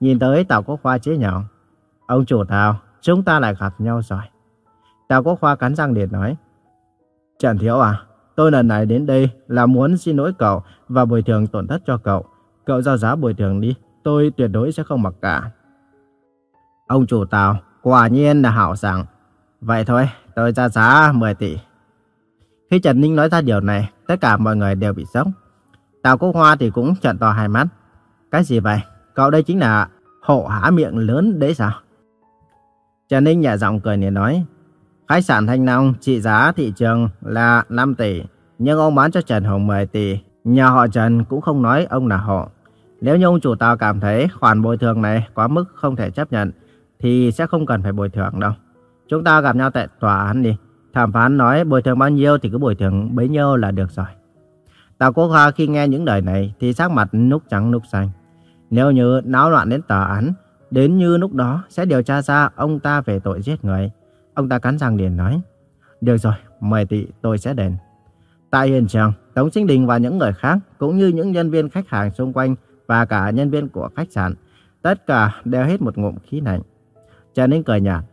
Speaker 1: Nhìn tới Tào Quốc Khoa chế nhạo. Ông chủ Tào, chúng ta lại gặp nhau rồi. Tào Quốc Khoa cắn răng liền nói. Trần Thiếu à, tôi lần này đến đây là muốn xin lỗi cậu và bồi thường tổn thất cho cậu. Cậu giao giá bồi thường đi, tôi tuyệt đối sẽ không mặc cả. Ông chủ Tào, quả nhiên là hảo sảng. Vậy thôi, tôi ra giá 10 tỷ. Khi Trần Ninh nói ra điều này, tất cả mọi người đều bị sốc. Tào Quốc Hoa thì cũng trợn to hai mắt. Cái gì vậy? Cậu đây chính là hộ há miệng lớn đấy sao? Trần Ninh nhẹ giọng cười nhìn nói. Khách sạn Thanh Long trị giá thị trường là 5 tỷ, nhưng ông bán cho Trần Hồng 10 tỷ. Nhà họ Trần cũng không nói ông là họ. Nếu như ông chủ tàu cảm thấy khoản bồi thường này quá mức không thể chấp nhận, thì sẽ không cần phải bồi thường đâu. Chúng ta gặp nhau tại tòa án đi. Thẩm phán nói bồi thường bao nhiêu thì cứ bồi thường bấy nhiêu là được rồi. Tào Quốc Hoa khi nghe những lời này thì sắc mặt núc trắng núc xanh. Nếu như náo loạn đến tòa án, đến như lúc đó sẽ điều tra ra ông ta về tội giết người. Ông ta cắn răng liền nói, được rồi, 10 tỷ tôi sẽ đền. Tại hiện trường, Tống Sinh Đình và những người khác, cũng như những nhân viên khách hàng xung quanh và cả nhân viên của khách sạn, tất cả đều hết một ngụm khí lạnh. Trần Ninh cười nhạt,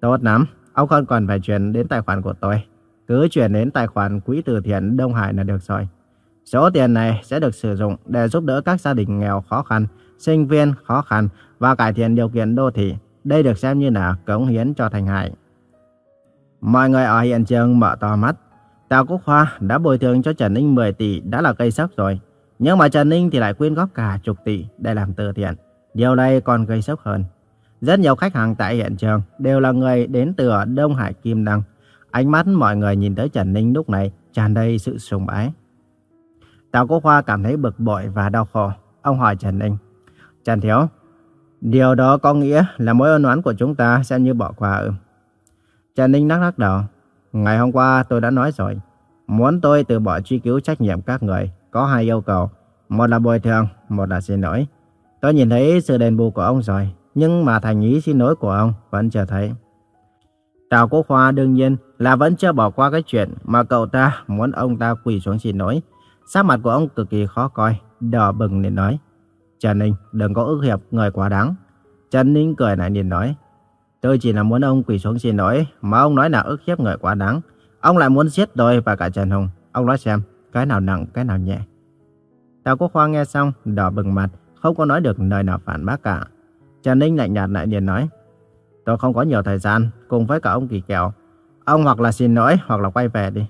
Speaker 1: tốt lắm, ông không còn phải chuyển đến tài khoản của tôi. Cứ chuyển đến tài khoản quỹ từ thiện Đông Hải là được rồi. Số tiền này sẽ được sử dụng để giúp đỡ các gia đình nghèo khó khăn, sinh viên khó khăn và cải thiện điều kiện đô thị. Đây được xem như là cống hiến cho Thành Hải. Mọi người ở hiện trường mở to mắt. Tào Quốc Hoa đã bồi thường cho Trần Ninh 10 tỷ đã là cây sốc rồi. Nhưng mà Trần Ninh thì lại quyên góp cả chục tỷ để làm từ thiện. Điều này còn gây sốc hơn. Rất nhiều khách hàng tại hiện trường đều là người đến từ Đông Hải Kim Đăng. Ánh mắt mọi người nhìn tới Trần Ninh lúc này tràn đầy sự sùng bái. Tào Quốc Hoa cảm thấy bực bội và đau khổ. Ông hỏi Trần Ninh. Trần Thiếu, điều đó có nghĩa là mối ân oán của chúng ta sẽ như bỏ qua ư? Trần Ninh lắc lắc đầu. Ngày hôm qua tôi đã nói rồi. Muốn tôi từ bỏ truy cứu trách nhiệm các người có hai yêu cầu. Một là bồi thường, một là xin lỗi. Tôi nhìn thấy sự đền bù của ông rồi, nhưng mà thành ý xin lỗi của ông vẫn chưa thấy. Tào Quốc Hoa đương nhiên là vẫn chưa bỏ qua cái chuyện mà cậu ta muốn ông ta quỳ xuống xin lỗi. Sắc mặt của ông cực kỳ khó coi, đỏ bừng nên nói. Trần Ninh đừng có ức hiệp người quá đáng. Trần Ninh cười lại liền nói. Tôi chỉ là muốn ông quỳ xuống xin lỗi, mà ông nói là ức hiếp người quá đáng. Ông lại muốn giết tôi và cả Trần Hùng. Ông nói xem, cái nào nặng, cái nào nhẹ. Tào Quốc Khoa nghe xong, đỏ bừng mặt, không có nói được lời nào phản bác cả. Trần Ninh lạnh nhạt lại liền nói. Tôi không có nhiều thời gian, cùng với cả ông Kỳ Kèo. Ông hoặc là xin lỗi, hoặc là quay về đi.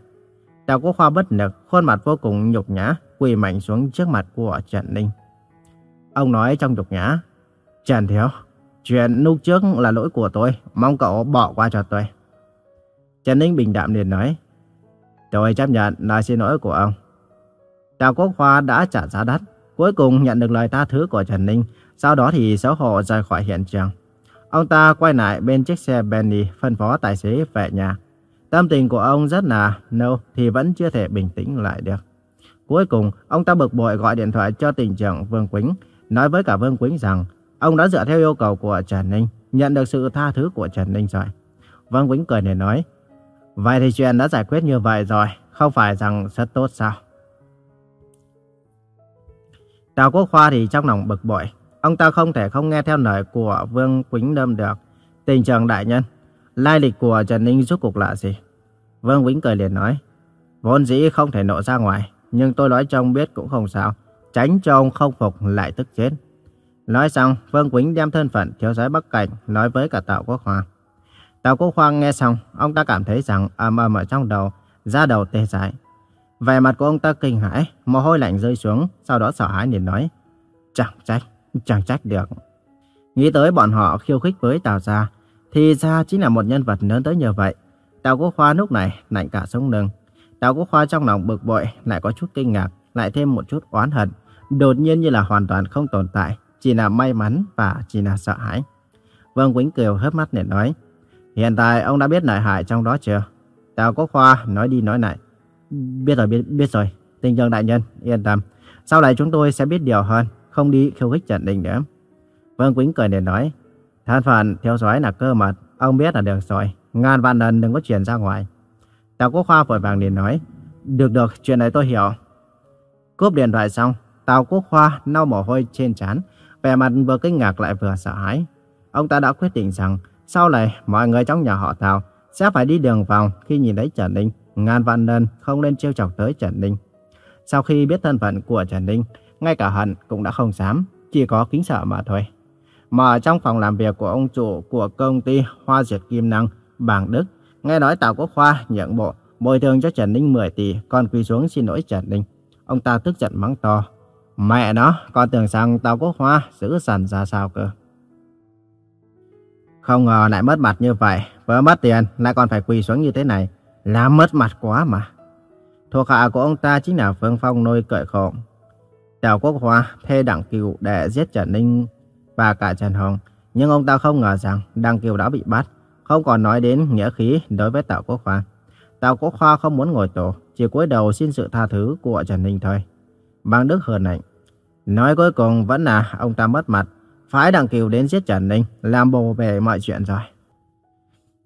Speaker 1: Tào Quốc Hoa bất lực, khuôn mặt vô cùng nhục nhã, quỳ mạnh xuống trước mặt của Trần Ninh. Ông nói trong nhục nhã. Trần Thiếu, chuyện lúc trước là lỗi của tôi, mong cậu bỏ qua cho tôi. Trần Ninh bình đạm liền nói. Tôi chấp nhận lời xin lỗi của ông. Tào Quốc Hoa đã trả giá đắt, cuối cùng nhận được lời tha thứ của Trần Ninh, sau đó thì xấu hổ rời khỏi hiện trường. Ông ta quay lại bên chiếc xe Benny phân phó tài xế về nhà. Tâm tình của ông rất là nâu thì vẫn chưa thể bình tĩnh lại được. Cuối cùng, ông ta bực bội gọi điện thoại cho tỉnh trưởng Vương Quýnh, nói với cả Vương Quýnh rằng ông đã dựa theo yêu cầu của Trần Ninh, nhận được sự tha thứ của Trần Ninh rồi. Vương Quýnh cười để nói, vậy thì chuyện đã giải quyết như vậy rồi, không phải rằng rất tốt sao? Tào Quốc Khoa thì trong lòng bực bội, ông ta không thể không nghe theo lời của Vương Quýnh Đâm được. Tình trường đại nhân, lai lịch của Trần Ninh rốt cuộc là gì? Vương Vĩnh cười liền nói, vốn dĩ không thể nộ ra ngoài, nhưng tôi nói cho ông biết cũng không sao, tránh cho ông không phục lại tức chết. Nói xong, Vương Quýnh đem thân phận thiếu soái Bắc Cảnh nói với cả Tào Quốc Hoàng. Tào Quốc Hoàng nghe xong, ông ta cảm thấy rằng ầm ầm ở trong đầu, da đầu tê dại. Vẻ mặt của ông ta kinh hãi, mồ hôi lạnh rơi xuống, sau đó sợ hãi liền nói, chẳng trách, chẳng trách được. Nghĩ tới bọn họ khiêu khích với Tào Gia, thì ra chính là một nhân vật lớn tới như vậy. Đào Quốc Khoa lúc này lạnh cả sống lưng. Đào Quốc Khoa trong lòng bực bội, lại có chút kinh ngạc, lại thêm một chút oán hận. Đột nhiên như là hoàn toàn không tồn tại, chỉ là may mắn và chỉ là sợ hãi. Vương Quýnh Kiều hớp mắt để nói, hiện tại ông đã biết lợi hại trong đó chưa? Đào Quốc Khoa nói đi nói lại. Biết rồi, biết, biết rồi. Tình trường đại nhân, yên tâm. Sau này chúng tôi sẽ biết điều hơn, không đi khiêu khích trận đình nữa. Vương Quýnh cười để nói, thân phận thiếu soái là cơ mật, ông biết là được rồi. Ngàn vạn lần đừng có truyền ra ngoài. Tào Quốc Hoa vội vàng liền nói, được được, chuyện này tôi hiểu. Cúp điện thoại xong, Tào Quốc Hoa lau mồ hôi trên trán, vẻ mặt vừa kinh ngạc lại vừa sợ hãi. Ông ta đã quyết định rằng sau này mọi người trong nhà họ Tào sẽ phải đi đường vòng khi nhìn thấy Trần Ninh, ngàn vạn lần không nên trêu chọc tới Trần Ninh. Sau khi biết thân phận của Trần Ninh, ngay cả hận cũng đã không dám, chỉ có kính sợ mà thôi. Mà ở trong phòng làm việc của ông chủ của công ty Hoa Diệt Kim Năng, Bảng Đức, nghe nói Tào Quốc Hoa nhận bộ bồi thường cho Trần Ninh 10 tỷ, còn quỳ xuống xin lỗi Trần Ninh. Ông ta tức giận mắng to. Mẹ nó, con tưởng rằng Tào Quốc Hoa giữ sẵn ra sao cơ. Không ngờ lại mất mặt như vậy, vừa mất tiền lại còn phải quỳ xuống như thế này. Là mất mặt quá mà. Thuộc hạ của ông ta chính là Phương Phong nôi cởi khổ. Tào Quốc Hoa thê đẳng cựu để giết Trần Ninh và cả Trần Hồng. Nhưng ông ta không ngờ rằng Đặng Kiều đã bị bắt, không còn nói đến nghĩa khí đối với Tào Quốc khoa Tào Quốc khoa không muốn ngồi tù, chỉ cúi đầu xin sự tha thứ của Trần Ninh thôi. Bang Đức hờn ảnh. Nói cuối cùng vẫn là ông ta mất mặt, phái Đặng Kiều đến giết Trần Ninh, làm bồ về mọi chuyện rồi.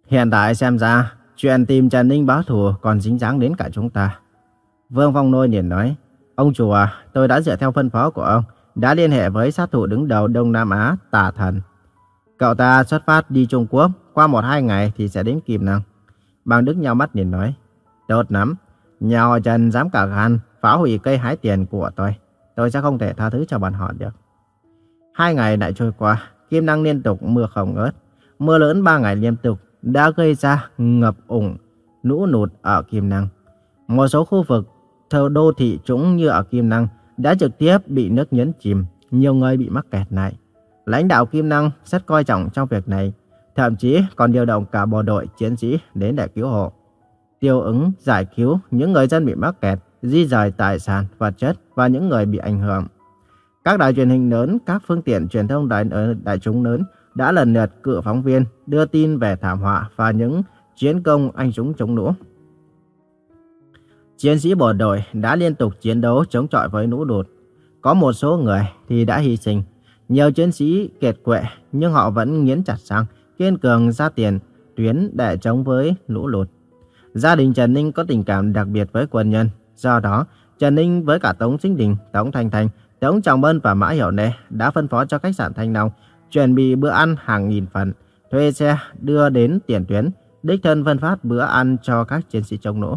Speaker 1: Hiện tại xem ra, chuyện tìm Trần Ninh báo thù còn dính dáng đến cả chúng ta. Vương Phong Nôi liền nói, ông chủ à, tôi đã dựa theo phân phó của ông, đã liên hệ với sát thủ đứng đầu Đông Nam Á, Tà Thần. Cậu ta xuất phát đi Trung Quốc, qua một hai ngày thì sẽ đến Kim Năng. Bang Đức nhau mắt nhìn nói, tốt lắm, nhà họ Trần dám cả gan phá hủy cây hái tiền của tôi. Tôi sẽ không thể tha thứ cho bọn họ được. Hai ngày lại trôi qua, Kim Năng liên tục mưa không ngớt. Mưa lớn ba ngày liên tục đã gây ra ngập ủng lũ lụt ở Kim Năng. Một số khu vực thờ đô thị trũng như ở Kim Năng đã trực tiếp bị nước nhấn chìm, nhiều người bị mắc kẹt lại. Lãnh đạo Kim Năng rất coi trọng trong việc này, thậm chí còn điều động cả bộ đội chiến sĩ đến để cứu hộ. Tiêu ứng giải cứu những người dân bị mắc kẹt, di rời tài sản, vật chất và những người bị ảnh hưởng. Các đài truyền hình lớn, các phương tiện truyền thông đại, ờ, đại chúng lớn đã lần lượt cử phóng viên đưa tin về thảm họa và những chiến công anh dũng chống lũ. Chiến sĩ bộ đội đã liên tục chiến đấu chống chọi với lũ lụt. Có một số người thì đã hy sinh. Nhiều chiến sĩ kiệt quệ nhưng họ vẫn nghiến chặt răng, kiên cường ra tiền tuyến để chống với lũ lụt. Gia đình Trần Ninh có tình cảm đặc biệt với quân nhân. Do đó, Trần Ninh với cả Tống Sinh Đình, Tống Thanh Thanh, Tống Trọng Bân và Mã Hiểu Nê đã phân phó cho khách sạn Thanh Long chuẩn bị bữa ăn hàng nghìn phần, thuê xe đưa đến tiền tuyến, đích thân phân phát bữa ăn cho các chiến sĩ chống lũ.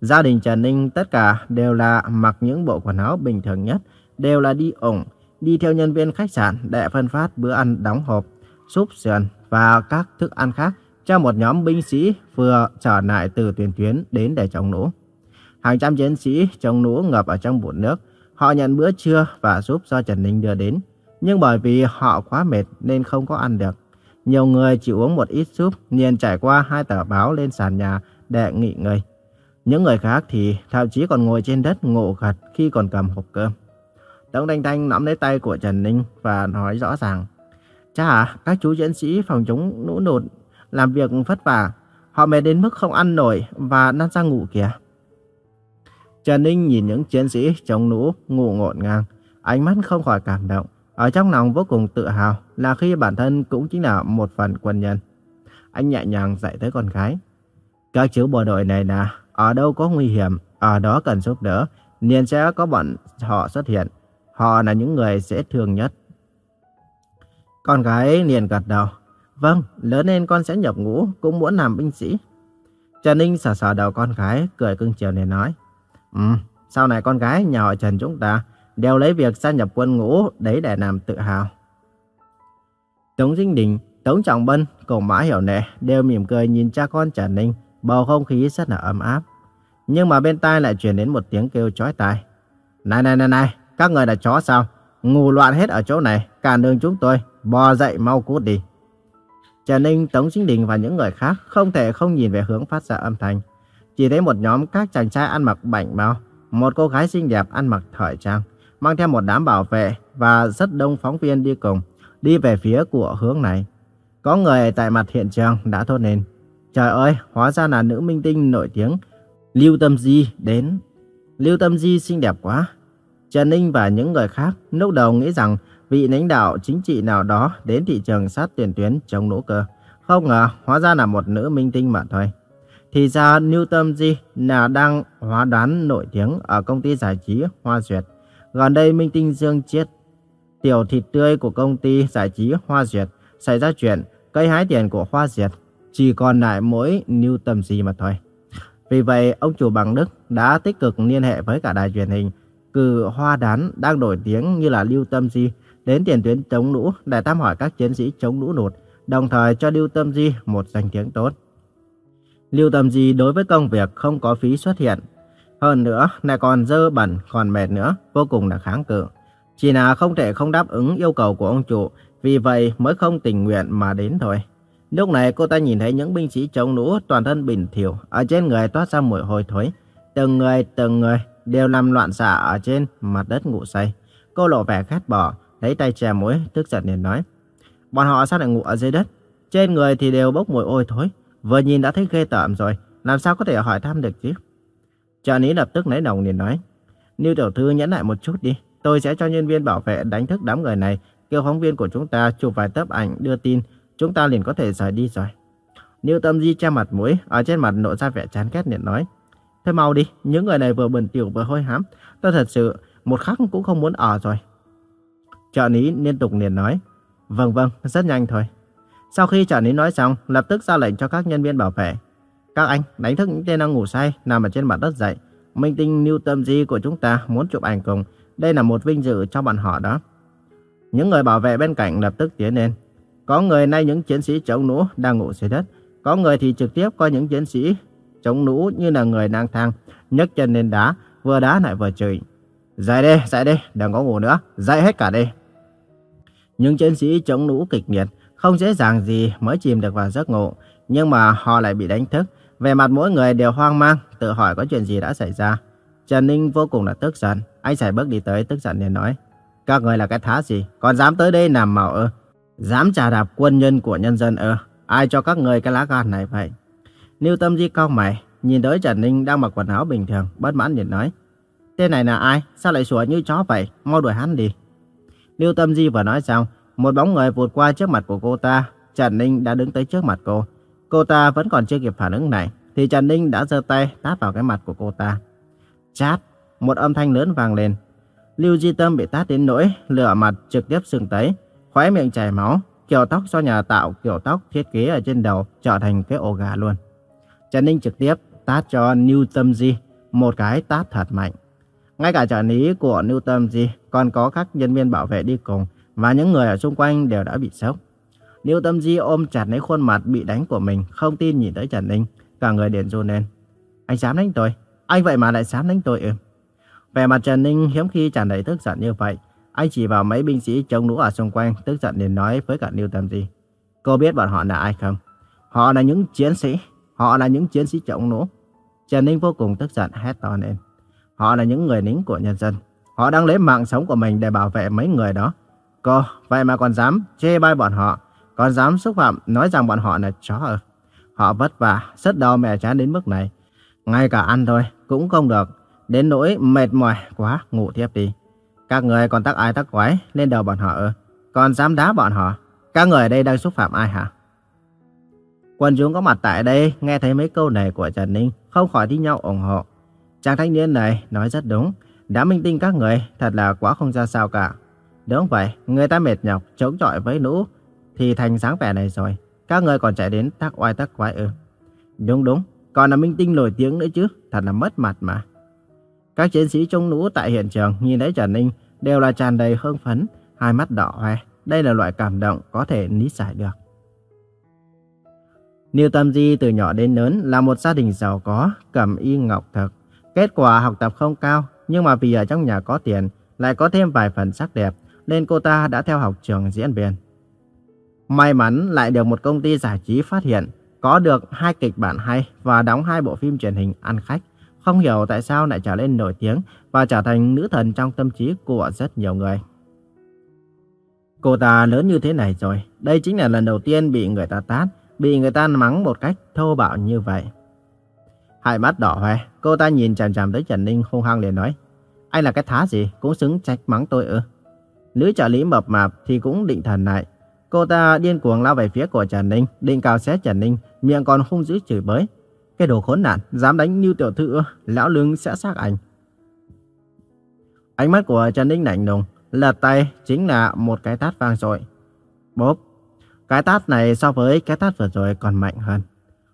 Speaker 1: Gia đình Trần Ninh tất cả đều là mặc những bộ quần áo bình thường nhất, đều là đi ủng, đi theo nhân viên khách sạn để phân phát bữa ăn đóng hộp, súp sườn và các thức ăn khác cho một nhóm binh sĩ vừa trở lại từ tiền tuyến đến để chống lũ. Hàng trăm chiến sĩ chống lũ ngập ở trong bùn nước. Họ nhận bữa trưa và súp do Trần Ninh đưa đến. Nhưng bởi vì họ quá mệt nên không có ăn được. Nhiều người chỉ uống một ít súp liền trải qua hai tờ báo lên sàn nhà để nghỉ ngơi. Những người khác thì thậm chí còn ngồi trên đất ngộ gật khi còn cầm hộp cơm. Tống Thanh Thanh nắm lấy tay của Trần Ninh và nói rõ ràng. Cha à, các chú chiến sĩ phòng chống lũ lụt làm việc vất vả. Họ mệt đến mức không ăn nổi và năn ra ngủ kìa. Trần Ninh nhìn những chiến sĩ chống lũ ngủ ngộn ngang. Ánh mắt không khỏi cảm động. Ở trong lòng vô cùng tự hào là khi bản thân cũng chính là một phần quân nhân. Anh nhẹ nhàng dạy tới con gái. Các chú bộ đội này là ở đâu có nguy hiểm, ở đó cần giúp đỡ, liền sẽ có bọn họ xuất hiện. Họ là những người dễ thương nhất. Con gái liền gật đầu. Vâng, lớn lên con sẽ nhập ngũ, cũng muốn làm binh sĩ. Trần Ninh sờ sờ đầu con gái, cười cưng chiều để nói. Ừ, sau này con gái nhà họ Trần chúng ta đều lấy việc gia nhập quân ngũ đấy để làm tự hào. Tống Dinh Đình, Tống Trọng Bân cùng Mã Hiểu Nệ đều mỉm cười nhìn cha con Trần Ninh, bầu không khí rất là ấm áp. Nhưng mà bên tai lại truyền đến một tiếng kêu chói tai. Này này này này, các người là chó sao? Ngủ loạn hết ở chỗ này, cản đường chúng tôi, bò dậy mau cút đi. Trần Ninh, Tống Chính Đình và những người khác không thể không nhìn về hướng phát ra âm thanh. Chỉ thấy một nhóm các chàng trai ăn mặc bảnh bao, một cô gái xinh đẹp ăn mặc thời trang, mang theo một đám bảo vệ và rất đông phóng viên đi cùng, đi về phía của hướng này. Có người tại mặt hiện trường đã thốt lên. Trời ơi, hóa ra là nữ minh tinh nổi tiếng. Lưu Tâm Di đến. Lưu Tâm Di xinh đẹp quá. Trần Ninh và những người khác lúc đầu nghĩ rằng vị lãnh đạo chính trị nào đó đến thị trường sát tuyển tuyến chống nỗ cơ. Không ngờ, hóa ra là một nữ minh tinh mà thôi. Thì ra Lưu Tâm Di là đang hóa đoán nổi tiếng ở công ty giải trí Hoa Duyệt. Gần đây Minh Tinh Dương Chiết, tiểu thịt tươi của công ty giải trí Hoa Duyệt, xảy ra chuyện cây hái tiền của Hoa Duyệt chỉ còn lại mỗi New Tâm gì mà thôi. Vì vậy, ông chủ bằng Đức đã tích cực liên hệ với cả đài truyền hình, cử hoa đán đang nổi tiếng như là Lưu Tâm Di đến tiền tuyến chống lũ để thăm hỏi các chiến sĩ chống lũ lụt, đồng thời cho Lưu Tâm Di một danh tiếng tốt. Lưu Tâm Di đối với công việc không có phí xuất hiện. Hơn nữa, lại còn dơ bẩn, còn mệt nữa, vô cùng là kháng cự. Chỉ là không thể không đáp ứng yêu cầu của ông chủ, vì vậy mới không tình nguyện mà đến thôi. Lúc này cô ta nhìn thấy những binh sĩ chống lũ toàn thân bình thiểu, ở trên người toát ra mùi hôi thối. Từng người, từng người đều nằm loạn xạ ở trên mặt đất ngủ say. Cô lộ vẻ khát bỏ, lấy tay che mũi, tức giận liền nói. Bọn họ sao lại ngủ ở dưới đất? Trên người thì đều bốc mùi ôi thối. Vừa nhìn đã thấy ghê tởm rồi, làm sao có thể hỏi thăm được chứ? Trợ lý lập tức lấy đồng liền nói. Niêu tiểu thư nhẫn lại một chút đi, tôi sẽ cho nhân viên bảo vệ đánh thức đám người này, kêu phóng viên của chúng ta chụp vài tấm ảnh đưa tin, chúng ta liền có thể rời đi rồi. Niu tâm di che mặt mũi, ở trên mặt lộ ra vẻ chán ghét liền nói. Thôi mau đi, những người này vừa bẩn tiểu vừa hôi hám, tôi thật sự một khắc cũng không muốn ở rồi. Trợ lý liên tục liền nói. Vâng vâng, rất nhanh thôi. Sau khi trợ lý nói xong, lập tức ra lệnh cho các nhân viên bảo vệ. Các anh, đánh thức những tên đang ngủ say, nằm ở trên mặt đất dậy. Minh tinh Niu Tâm Di của chúng ta muốn chụp ảnh cùng. Đây là một vinh dự cho bọn họ đó. Những người bảo vệ bên cạnh lập tức tiến lên. Có người nay những chiến sĩ chống lũ đang ngủ dưới đất. Có người thì trực tiếp coi những chiến sĩ chống nũ như là người lang thang, nhấc chân lên đá, vừa đá lại vừa chửi. Dậy đi, dậy đi, đừng có ngủ nữa, dậy hết cả đi. Những chiến sĩ chống nũ kịch liệt, không dễ dàng gì mới chìm được vào giấc ngủ, nhưng mà họ lại bị đánh thức. Về mặt mỗi người đều hoang mang, tự hỏi có chuyện gì đã xảy ra. Trần Ninh vô cùng là tức giận, anh xài bước đi tới tức giận để nói. Các người là cái thá gì, còn dám tới đây nằm màu ơ. Dám trả đạp quân nhân của nhân dân ơ. Ai cho các người cái lá gan này vậy? lưu Tâm Di cao mày, nhìn tới Trần Ninh đang mặc quần áo bình thường, bất mãn liền nói. Tên này là ai? Sao lại sủa như chó vậy? Mau đuổi hắn đi. lưu Tâm Di vừa nói xong, một bóng người vụt qua trước mặt của cô ta. Trần Ninh đã đứng tới trước mặt cô. Cô ta vẫn còn chưa kịp phản ứng này, thì Trần Ninh đã giơ tay tát vào cái mặt của cô ta. Chát, một âm thanh lớn vang lên. Lưu Di Tâm bị tát đến nỗi lửa mặt trực tiếp sưng tấy, khóe miệng chảy máu, kiểu tóc do nhà tạo kiểu tóc thiết kế ở trên đầu trở thành cái ổ gà luôn. Trần Ninh trực tiếp tát cho New Tâm Di một cái tát thật mạnh. Ngay cả trợ lý của New Tâm Di còn có các nhân viên bảo vệ đi cùng và những người ở xung quanh đều đã bị sốc. New Tâm Di ôm chặt lấy khuôn mặt bị đánh của mình, không tin nhìn tới Trần Ninh, cả người điện run lên. Anh dám đánh tôi? Anh vậy mà lại dám đánh tôi ư? Về mặt Trần Ninh hiếm khi tràn đầy tức giận như vậy. Anh chỉ vào mấy binh sĩ chống lũ ở xung quanh, tức giận liền nói với cả Niu Tam Di. Cô biết bọn họ là ai không? Họ là những chiến sĩ. Họ là những chiến sĩ chống lũ. Trần Ninh vô cùng tức giận hét to lên. Họ là những người lính của nhân dân. Họ đang lấy mạng sống của mình để bảo vệ mấy người đó. Cô, vậy mà còn dám chê bai bọn họ. Còn dám xúc phạm nói rằng bọn họ là chó ư. Họ vất vả, rất đau mẹ chán đến mức này. Ngay cả ăn thôi, cũng không được. Đến nỗi mệt mỏi quá, ngủ tiếp đi. Các người còn tắc ai tắc quái lên đầu bọn họ ư? Còn dám đá bọn họ? Các người ở đây đang xúc phạm ai hả? Quân chúng có mặt tại đây nghe thấy mấy câu này của Trần Ninh không khỏi thi nhau ủng hộ. Chàng thanh niên này nói rất đúng. Đã minh tinh các người thật là quá không ra sao cả. Đúng vậy, người ta mệt nhọc chống chọi với lũ thì thành sáng vẻ này rồi. Các người còn chạy đến tắc oai tắc quái ư. Đúng đúng, còn là minh tinh nổi tiếng nữa chứ, thật là mất mặt mà. Các chiến sĩ chống lũ tại hiện trường nhìn thấy Trần Ninh đều là tràn đầy hưng phấn, hai mắt đỏ hoe. Đây là loại cảm động có thể lý giải được. Niêu Tâm Di từ nhỏ đến lớn là một gia đình giàu có, cầm y ngọc thực. Kết quả học tập không cao, nhưng mà vì ở trong nhà có tiền, lại có thêm vài phần sắc đẹp, nên cô ta đã theo học trường diễn viên. May mắn lại được một công ty giải trí phát hiện, có được hai kịch bản hay và đóng hai bộ phim truyền hình ăn khách. Không hiểu tại sao lại trở nên nổi tiếng và trở thành nữ thần trong tâm trí của rất nhiều người. Cô ta lớn như thế này rồi, đây chính là lần đầu tiên bị người ta tát, bị người ta mắng một cách thô bạo như vậy. Hai mắt đỏ hoe, cô ta nhìn chằm chằm tới Trần Ninh hung hăng liền nói. Anh là cái thá gì, cũng xứng trách mắng tôi ư. Nữ trợ lý mập mạp thì cũng định thần lại. Cô ta điên cuồng lao về phía của Trần Ninh, định cào xé Trần Ninh, miệng còn hung dữ chửi bới. Cái đồ khốn nạn, dám đánh như tiểu thư, lão lưng sẽ xác anh. Ánh mắt của Trần Ninh lạnh lùng, lật tay chính là một cái tát vang dội. Bốp, cái tát này so với cái tát vừa rồi còn mạnh hơn.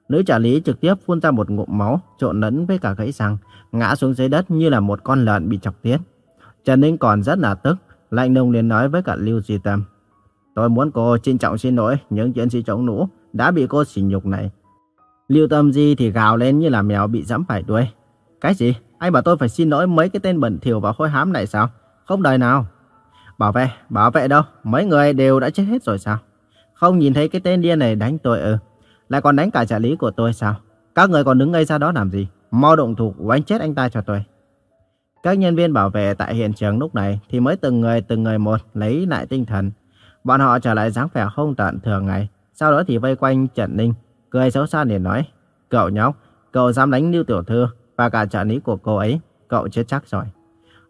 Speaker 1: Nữ trợ lý trực tiếp phun ra một ngụm máu, trộn lẫn với cả gãy răng, ngã xuống dưới đất như là một con lợn bị chọc tiết. Trần Ninh còn rất là tức, lạnh lùng liền nói với cả Lưu Di Tâm. Tôi muốn cô trân trọng xin lỗi những chiến sĩ chống nũ đã bị cô xỉ nhục này. Lưu Tâm Di thì gào lên như là mèo bị dẫm phải đuôi. Cái gì? Anh bảo tôi phải xin lỗi mấy cái tên bẩn thỉu và hôi hám này sao? Không đời nào. Bảo vệ, bảo vệ đâu? Mấy người đều đã chết hết rồi sao? Không nhìn thấy cái tên điên này đánh tôi ư? Lại còn đánh cả trợ lý của tôi sao? Các người còn đứng ngay ra đó làm gì? Mau động thủ đánh chết anh ta cho tôi. Các nhân viên bảo vệ tại hiện trường lúc này thì mới từng người từng người một lấy lại tinh thần. Bọn họ trở lại dáng vẻ hung tận thường ngày. Sau đó thì vây quanh Trần Ninh, cười xấu xa liền nói. Cậu nhóc, cậu dám đánh Lưu Tiểu Thư và cả trợ lý của cô ấy, cậu chết chắc rồi.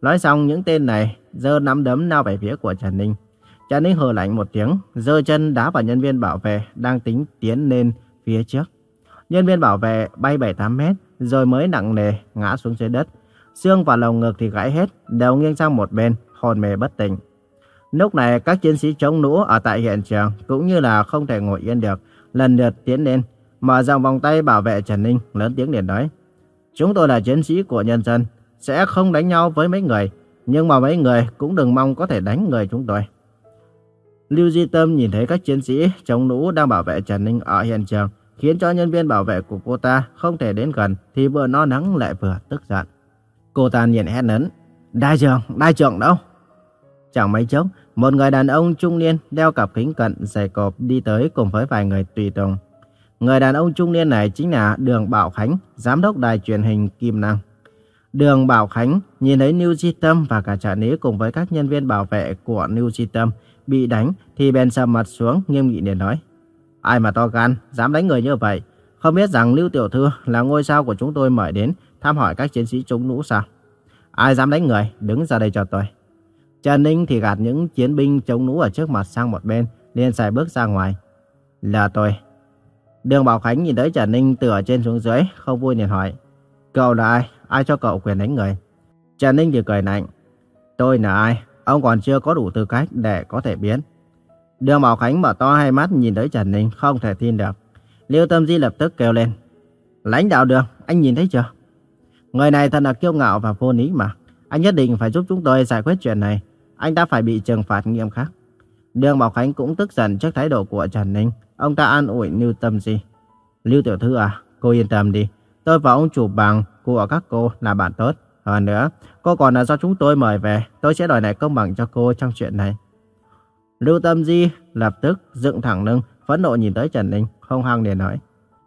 Speaker 1: Nói xong những tên này giơ nắm đấm lao về phía của Trần Ninh. Trần Ninh hừ lạnh một tiếng, giơ chân đá vào nhân viên bảo vệ đang tính tiến lên phía trước. Nhân viên bảo vệ bay 7-8 mét rồi mới nặng nề ngã xuống dưới đất. Xương và lồng ngực thì gãy hết, đều nghiêng sang một bên, hồn mê bất tỉnh. Lúc này các chiến sĩ chống lũ ở tại hiện trường cũng như là không thể ngồi yên được, lần lượt tiến lên, mở rộng vòng tay bảo vệ Trần Ninh, lớn tiếng liền nói. Chúng tôi là chiến sĩ của nhân dân, sẽ không đánh nhau với mấy người, nhưng mà mấy người cũng đừng mong có thể đánh người chúng tôi. Lưu Di Tâm nhìn thấy các chiến sĩ chống nũ đang bảo vệ Trần Ninh ở hiện trường khiến cho nhân viên bảo vệ của cô ta không thể đến gần thì vừa no nắng lại vừa tức giận. Cô ta nhìn hét lớn, đại trưởng, đại trưởng đâu? Chẳng mấy chốc, một người đàn ông trung niên đeo cặp kính cận dày cộp đi tới cùng với vài người tùy tùng. Người đàn ông trung niên này chính là Đường Bảo Khánh, giám đốc đài truyền hình Kim Năng. Đường Bảo Khánh nhìn thấy New Di Tâm và cả trợ lý cùng với các nhân viên bảo vệ của New Di Tâm bị đánh thì bèn sầm mặt xuống nghiêm nghị để nói. Ai mà to gan, dám đánh người như vậy? Không biết rằng Lưu Tiểu Thư là ngôi sao của chúng tôi mời đến thăm hỏi các chiến sĩ chống lũ sao? Ai dám đánh người, đứng ra đây cho tôi. Trần Ninh thì gạt những chiến binh chống lũ ở trước mặt sang một bên, liền xài bước ra ngoài. Là tôi. Đường Bảo Khánh nhìn thấy Trần Ninh từ ở trên xuống dưới, không vui liền hỏi. Cậu là ai? Ai cho cậu quyền đánh người? Trần Ninh thì cười lạnh. Tôi là ai? Ông còn chưa có đủ tư cách để có thể biến. Đường Bảo Khánh mở to hai mắt nhìn thấy Trần Ninh không thể tin được. Liêu Tâm Di lập tức kêu lên. Lãnh đạo đường, anh nhìn thấy chưa? Người này thật là kiêu ngạo và vô lý mà. Anh nhất định phải giúp chúng tôi giải quyết chuyện này. Anh ta phải bị trừng phạt nghiêm khắc. Đường Bảo Khánh cũng tức giận trước thái độ của Trần Ninh. Ông ta an ủi Lưu Tâm Di. Lưu Tiểu Thư à, cô yên tâm đi. Tôi và ông chủ bằng của các cô là bạn tốt. Hơn nữa, cô còn là do chúng tôi mời về. Tôi sẽ đòi lại công bằng cho cô trong chuyện này. Lưu Tâm Di lập tức dựng thẳng lưng, phẫn nộ nhìn tới Trần Ninh, không hăng để nói.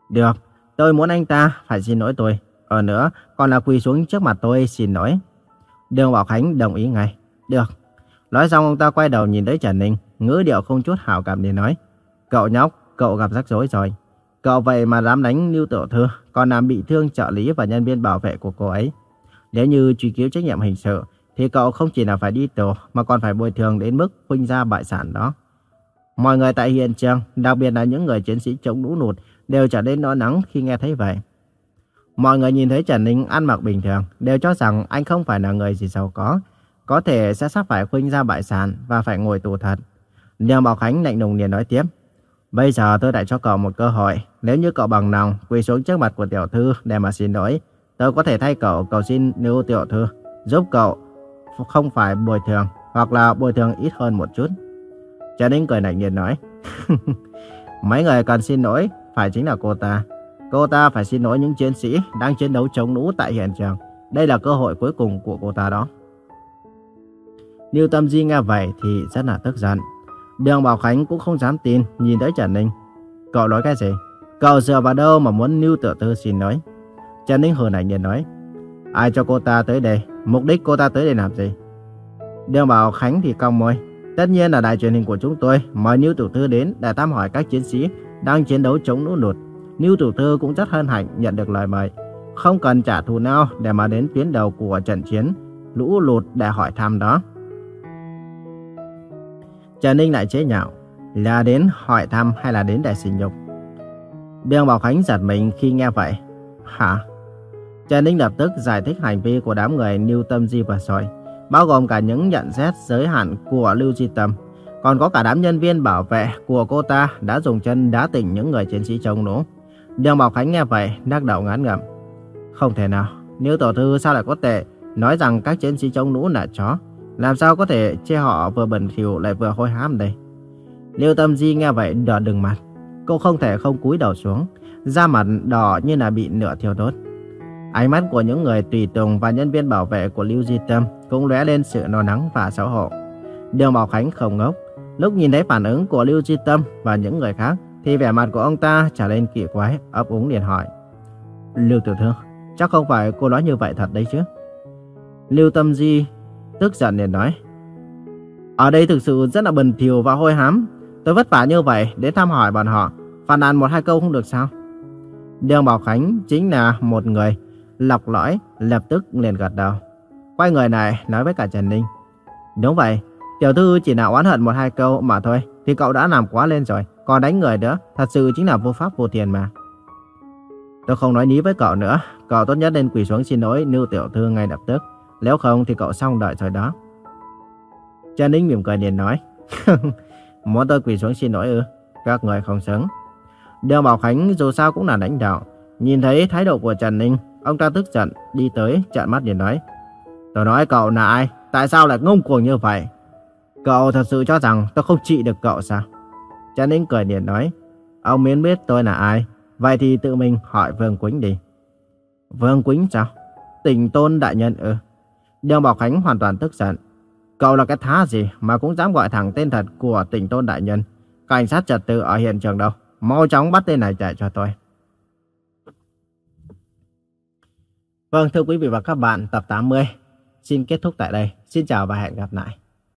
Speaker 1: Được, tôi muốn anh ta phải xin lỗi tôi. Ở nữa, còn là quỳ xuống trước mặt tôi xin lỗi. Đường Bảo Khánh đồng ý ngay. Được. Nói xong ông ta quay đầu nhìn tới Trần Ninh, ngữ điệu không chút hảo cảm để nói. Cậu nhóc, cậu gặp rắc rối rồi. Cậu vậy mà dám đánh Lưu Tiểu Thư, còn làm bị thương trợ lý và nhân viên bảo vệ của cô ấy. Nếu như truy cứu trách nhiệm hình sự, thì cậu không chỉ là phải đi tù mà còn phải bồi thường đến mức huynh ra bại sản đó. Mọi người tại hiện trường, đặc biệt là những người chiến sĩ chống lũ lụt, đều trở nên lo lắng khi nghe thấy vậy. Mọi người nhìn thấy Trần Ninh ăn mặc bình thường, đều cho rằng anh không phải là người gì giàu có, có thể sẽ sắp phải khuynh ra bại sản và phải ngồi tù thật. nhờ Bảo Khánh lạnh lùng liền nói tiếp. Bây giờ tôi lại cho cậu một cơ hội, nếu như cậu bằng lòng quỳ xuống trước mặt của tiểu thư để mà xin lỗi, tôi có thể thay cậu cầu xin nữ tiểu thư giúp cậu không phải bồi thường hoặc là bồi thường ít hơn một chút. Trần Ninh cười lạnh nhiên nói, mấy người cần xin lỗi phải chính là cô ta. Cô ta phải xin lỗi những chiến sĩ đang chiến đấu chống lũ tại hiện trường. Đây là cơ hội cuối cùng của cô ta đó. Lưu Tâm Di nghe vậy thì rất là tức giận. Đường Bảo Khánh cũng không dám tin, nhìn tới Trần Ninh. Cậu nói cái gì? Cậu dựa vào đâu mà muốn Lưu tự Thư xin nói Trần Ninh hờn ảnh nhiên nói. Ai cho cô ta tới đây? Mục đích cô ta tới đây làm gì? Đường Bảo Khánh thì cong môi. Tất nhiên là đài truyền hình của chúng tôi mời Lưu Tiểu Thư đến để thăm hỏi các chiến sĩ đang chiến đấu chống lũ lụt. Lưu Tiểu Thư cũng rất hân hạnh nhận được lời mời. Không cần trả thù nào để mà đến tuyến đầu của trận chiến lũ lụt để hỏi thăm đó. Trần Ninh lại chế nhạo, là đến hỏi thăm hay là đến để xin nhục. Biên Bảo Khánh giật mình khi nghe vậy. Hả? Trần Ninh lập tức giải thích hành vi của đám người Lưu Tâm Di và soi, bao gồm cả những nhận xét giới hạn của Lưu Di Tâm. Còn có cả đám nhân viên bảo vệ của cô ta đã dùng chân đá tỉnh những người chiến sĩ chống lũ. Đường Bảo Khánh nghe vậy, đắc đầu ngán ngẩm. Không thể nào, nếu tổ thư sao lại có thể nói rằng các chiến sĩ chống nũ là chó. Làm sao có thể che họ vừa bẩn thỉu lại vừa hôi hám đây? Liêu Tâm Di nghe vậy đỏ đừng mặt. Cô không thể không cúi đầu xuống, da mặt đỏ như là bị nửa thiêu đốt. Ánh mắt của những người tùy tùng và nhân viên bảo vệ của Lưu Di Tâm cũng lóe lên sự lo nắng và xấu hổ. Đường Bảo Khánh không ngốc. Lúc nhìn thấy phản ứng của Lưu Di Tâm và những người khác, thì vẻ mặt của ông ta trở lên kỳ quái, ấp úng liền hỏi. Lưu Tiểu Thư, chắc không phải cô nói như vậy thật đấy chứ? Lưu Tâm Di tức giận liền nói. Ở đây thực sự rất là bẩn thỉu và hôi hám. Tôi vất vả như vậy để thăm hỏi bọn họ. Phản nàn một hai câu không được sao? Đường Bảo Khánh chính là một người lọc lõi, lập tức liền gật đầu. Quay người này nói với cả Trần Ninh. Đúng vậy, tiểu thư chỉ là oán hận một hai câu mà thôi, thì cậu đã làm quá lên rồi. Còn đánh người nữa, thật sự chính là vô pháp vô tiền mà. Tôi không nói ní với cậu nữa, cậu tốt nhất nên quỳ xuống xin lỗi Lưu Tiểu Thư ngay lập tức. Nếu không thì cậu xong đợi rồi đó. Trần Ninh mỉm cười liền nói. Muốn tôi quỳ xuống xin lỗi ư? Các người không xứng. Đường Bảo Khánh dù sao cũng là lãnh đạo. Nhìn thấy thái độ của Trần Ninh, ông ta tức giận, đi tới, chặn mắt liền nói. Tôi nói cậu là ai? Tại sao lại ngông cuồng như vậy? Cậu thật sự cho rằng tôi không trị được cậu sao? Trần Ninh cười liền nói. Ông miễn biết tôi là ai. Vậy thì tự mình hỏi Vương Quýnh đi. Vương Quýnh sao? Tình tôn đại nhân ư? Đường Bảo Khánh hoàn toàn tức giận. Cậu là cái thá gì mà cũng dám gọi thẳng tên thật của tỉnh tôn đại nhân. Cảnh sát trật tự ở hiện trường đâu? Mau chóng bắt tên này chạy cho tôi. Vâng, thưa quý vị và các bạn, tập 80 xin kết thúc tại đây. Xin chào và hẹn gặp lại.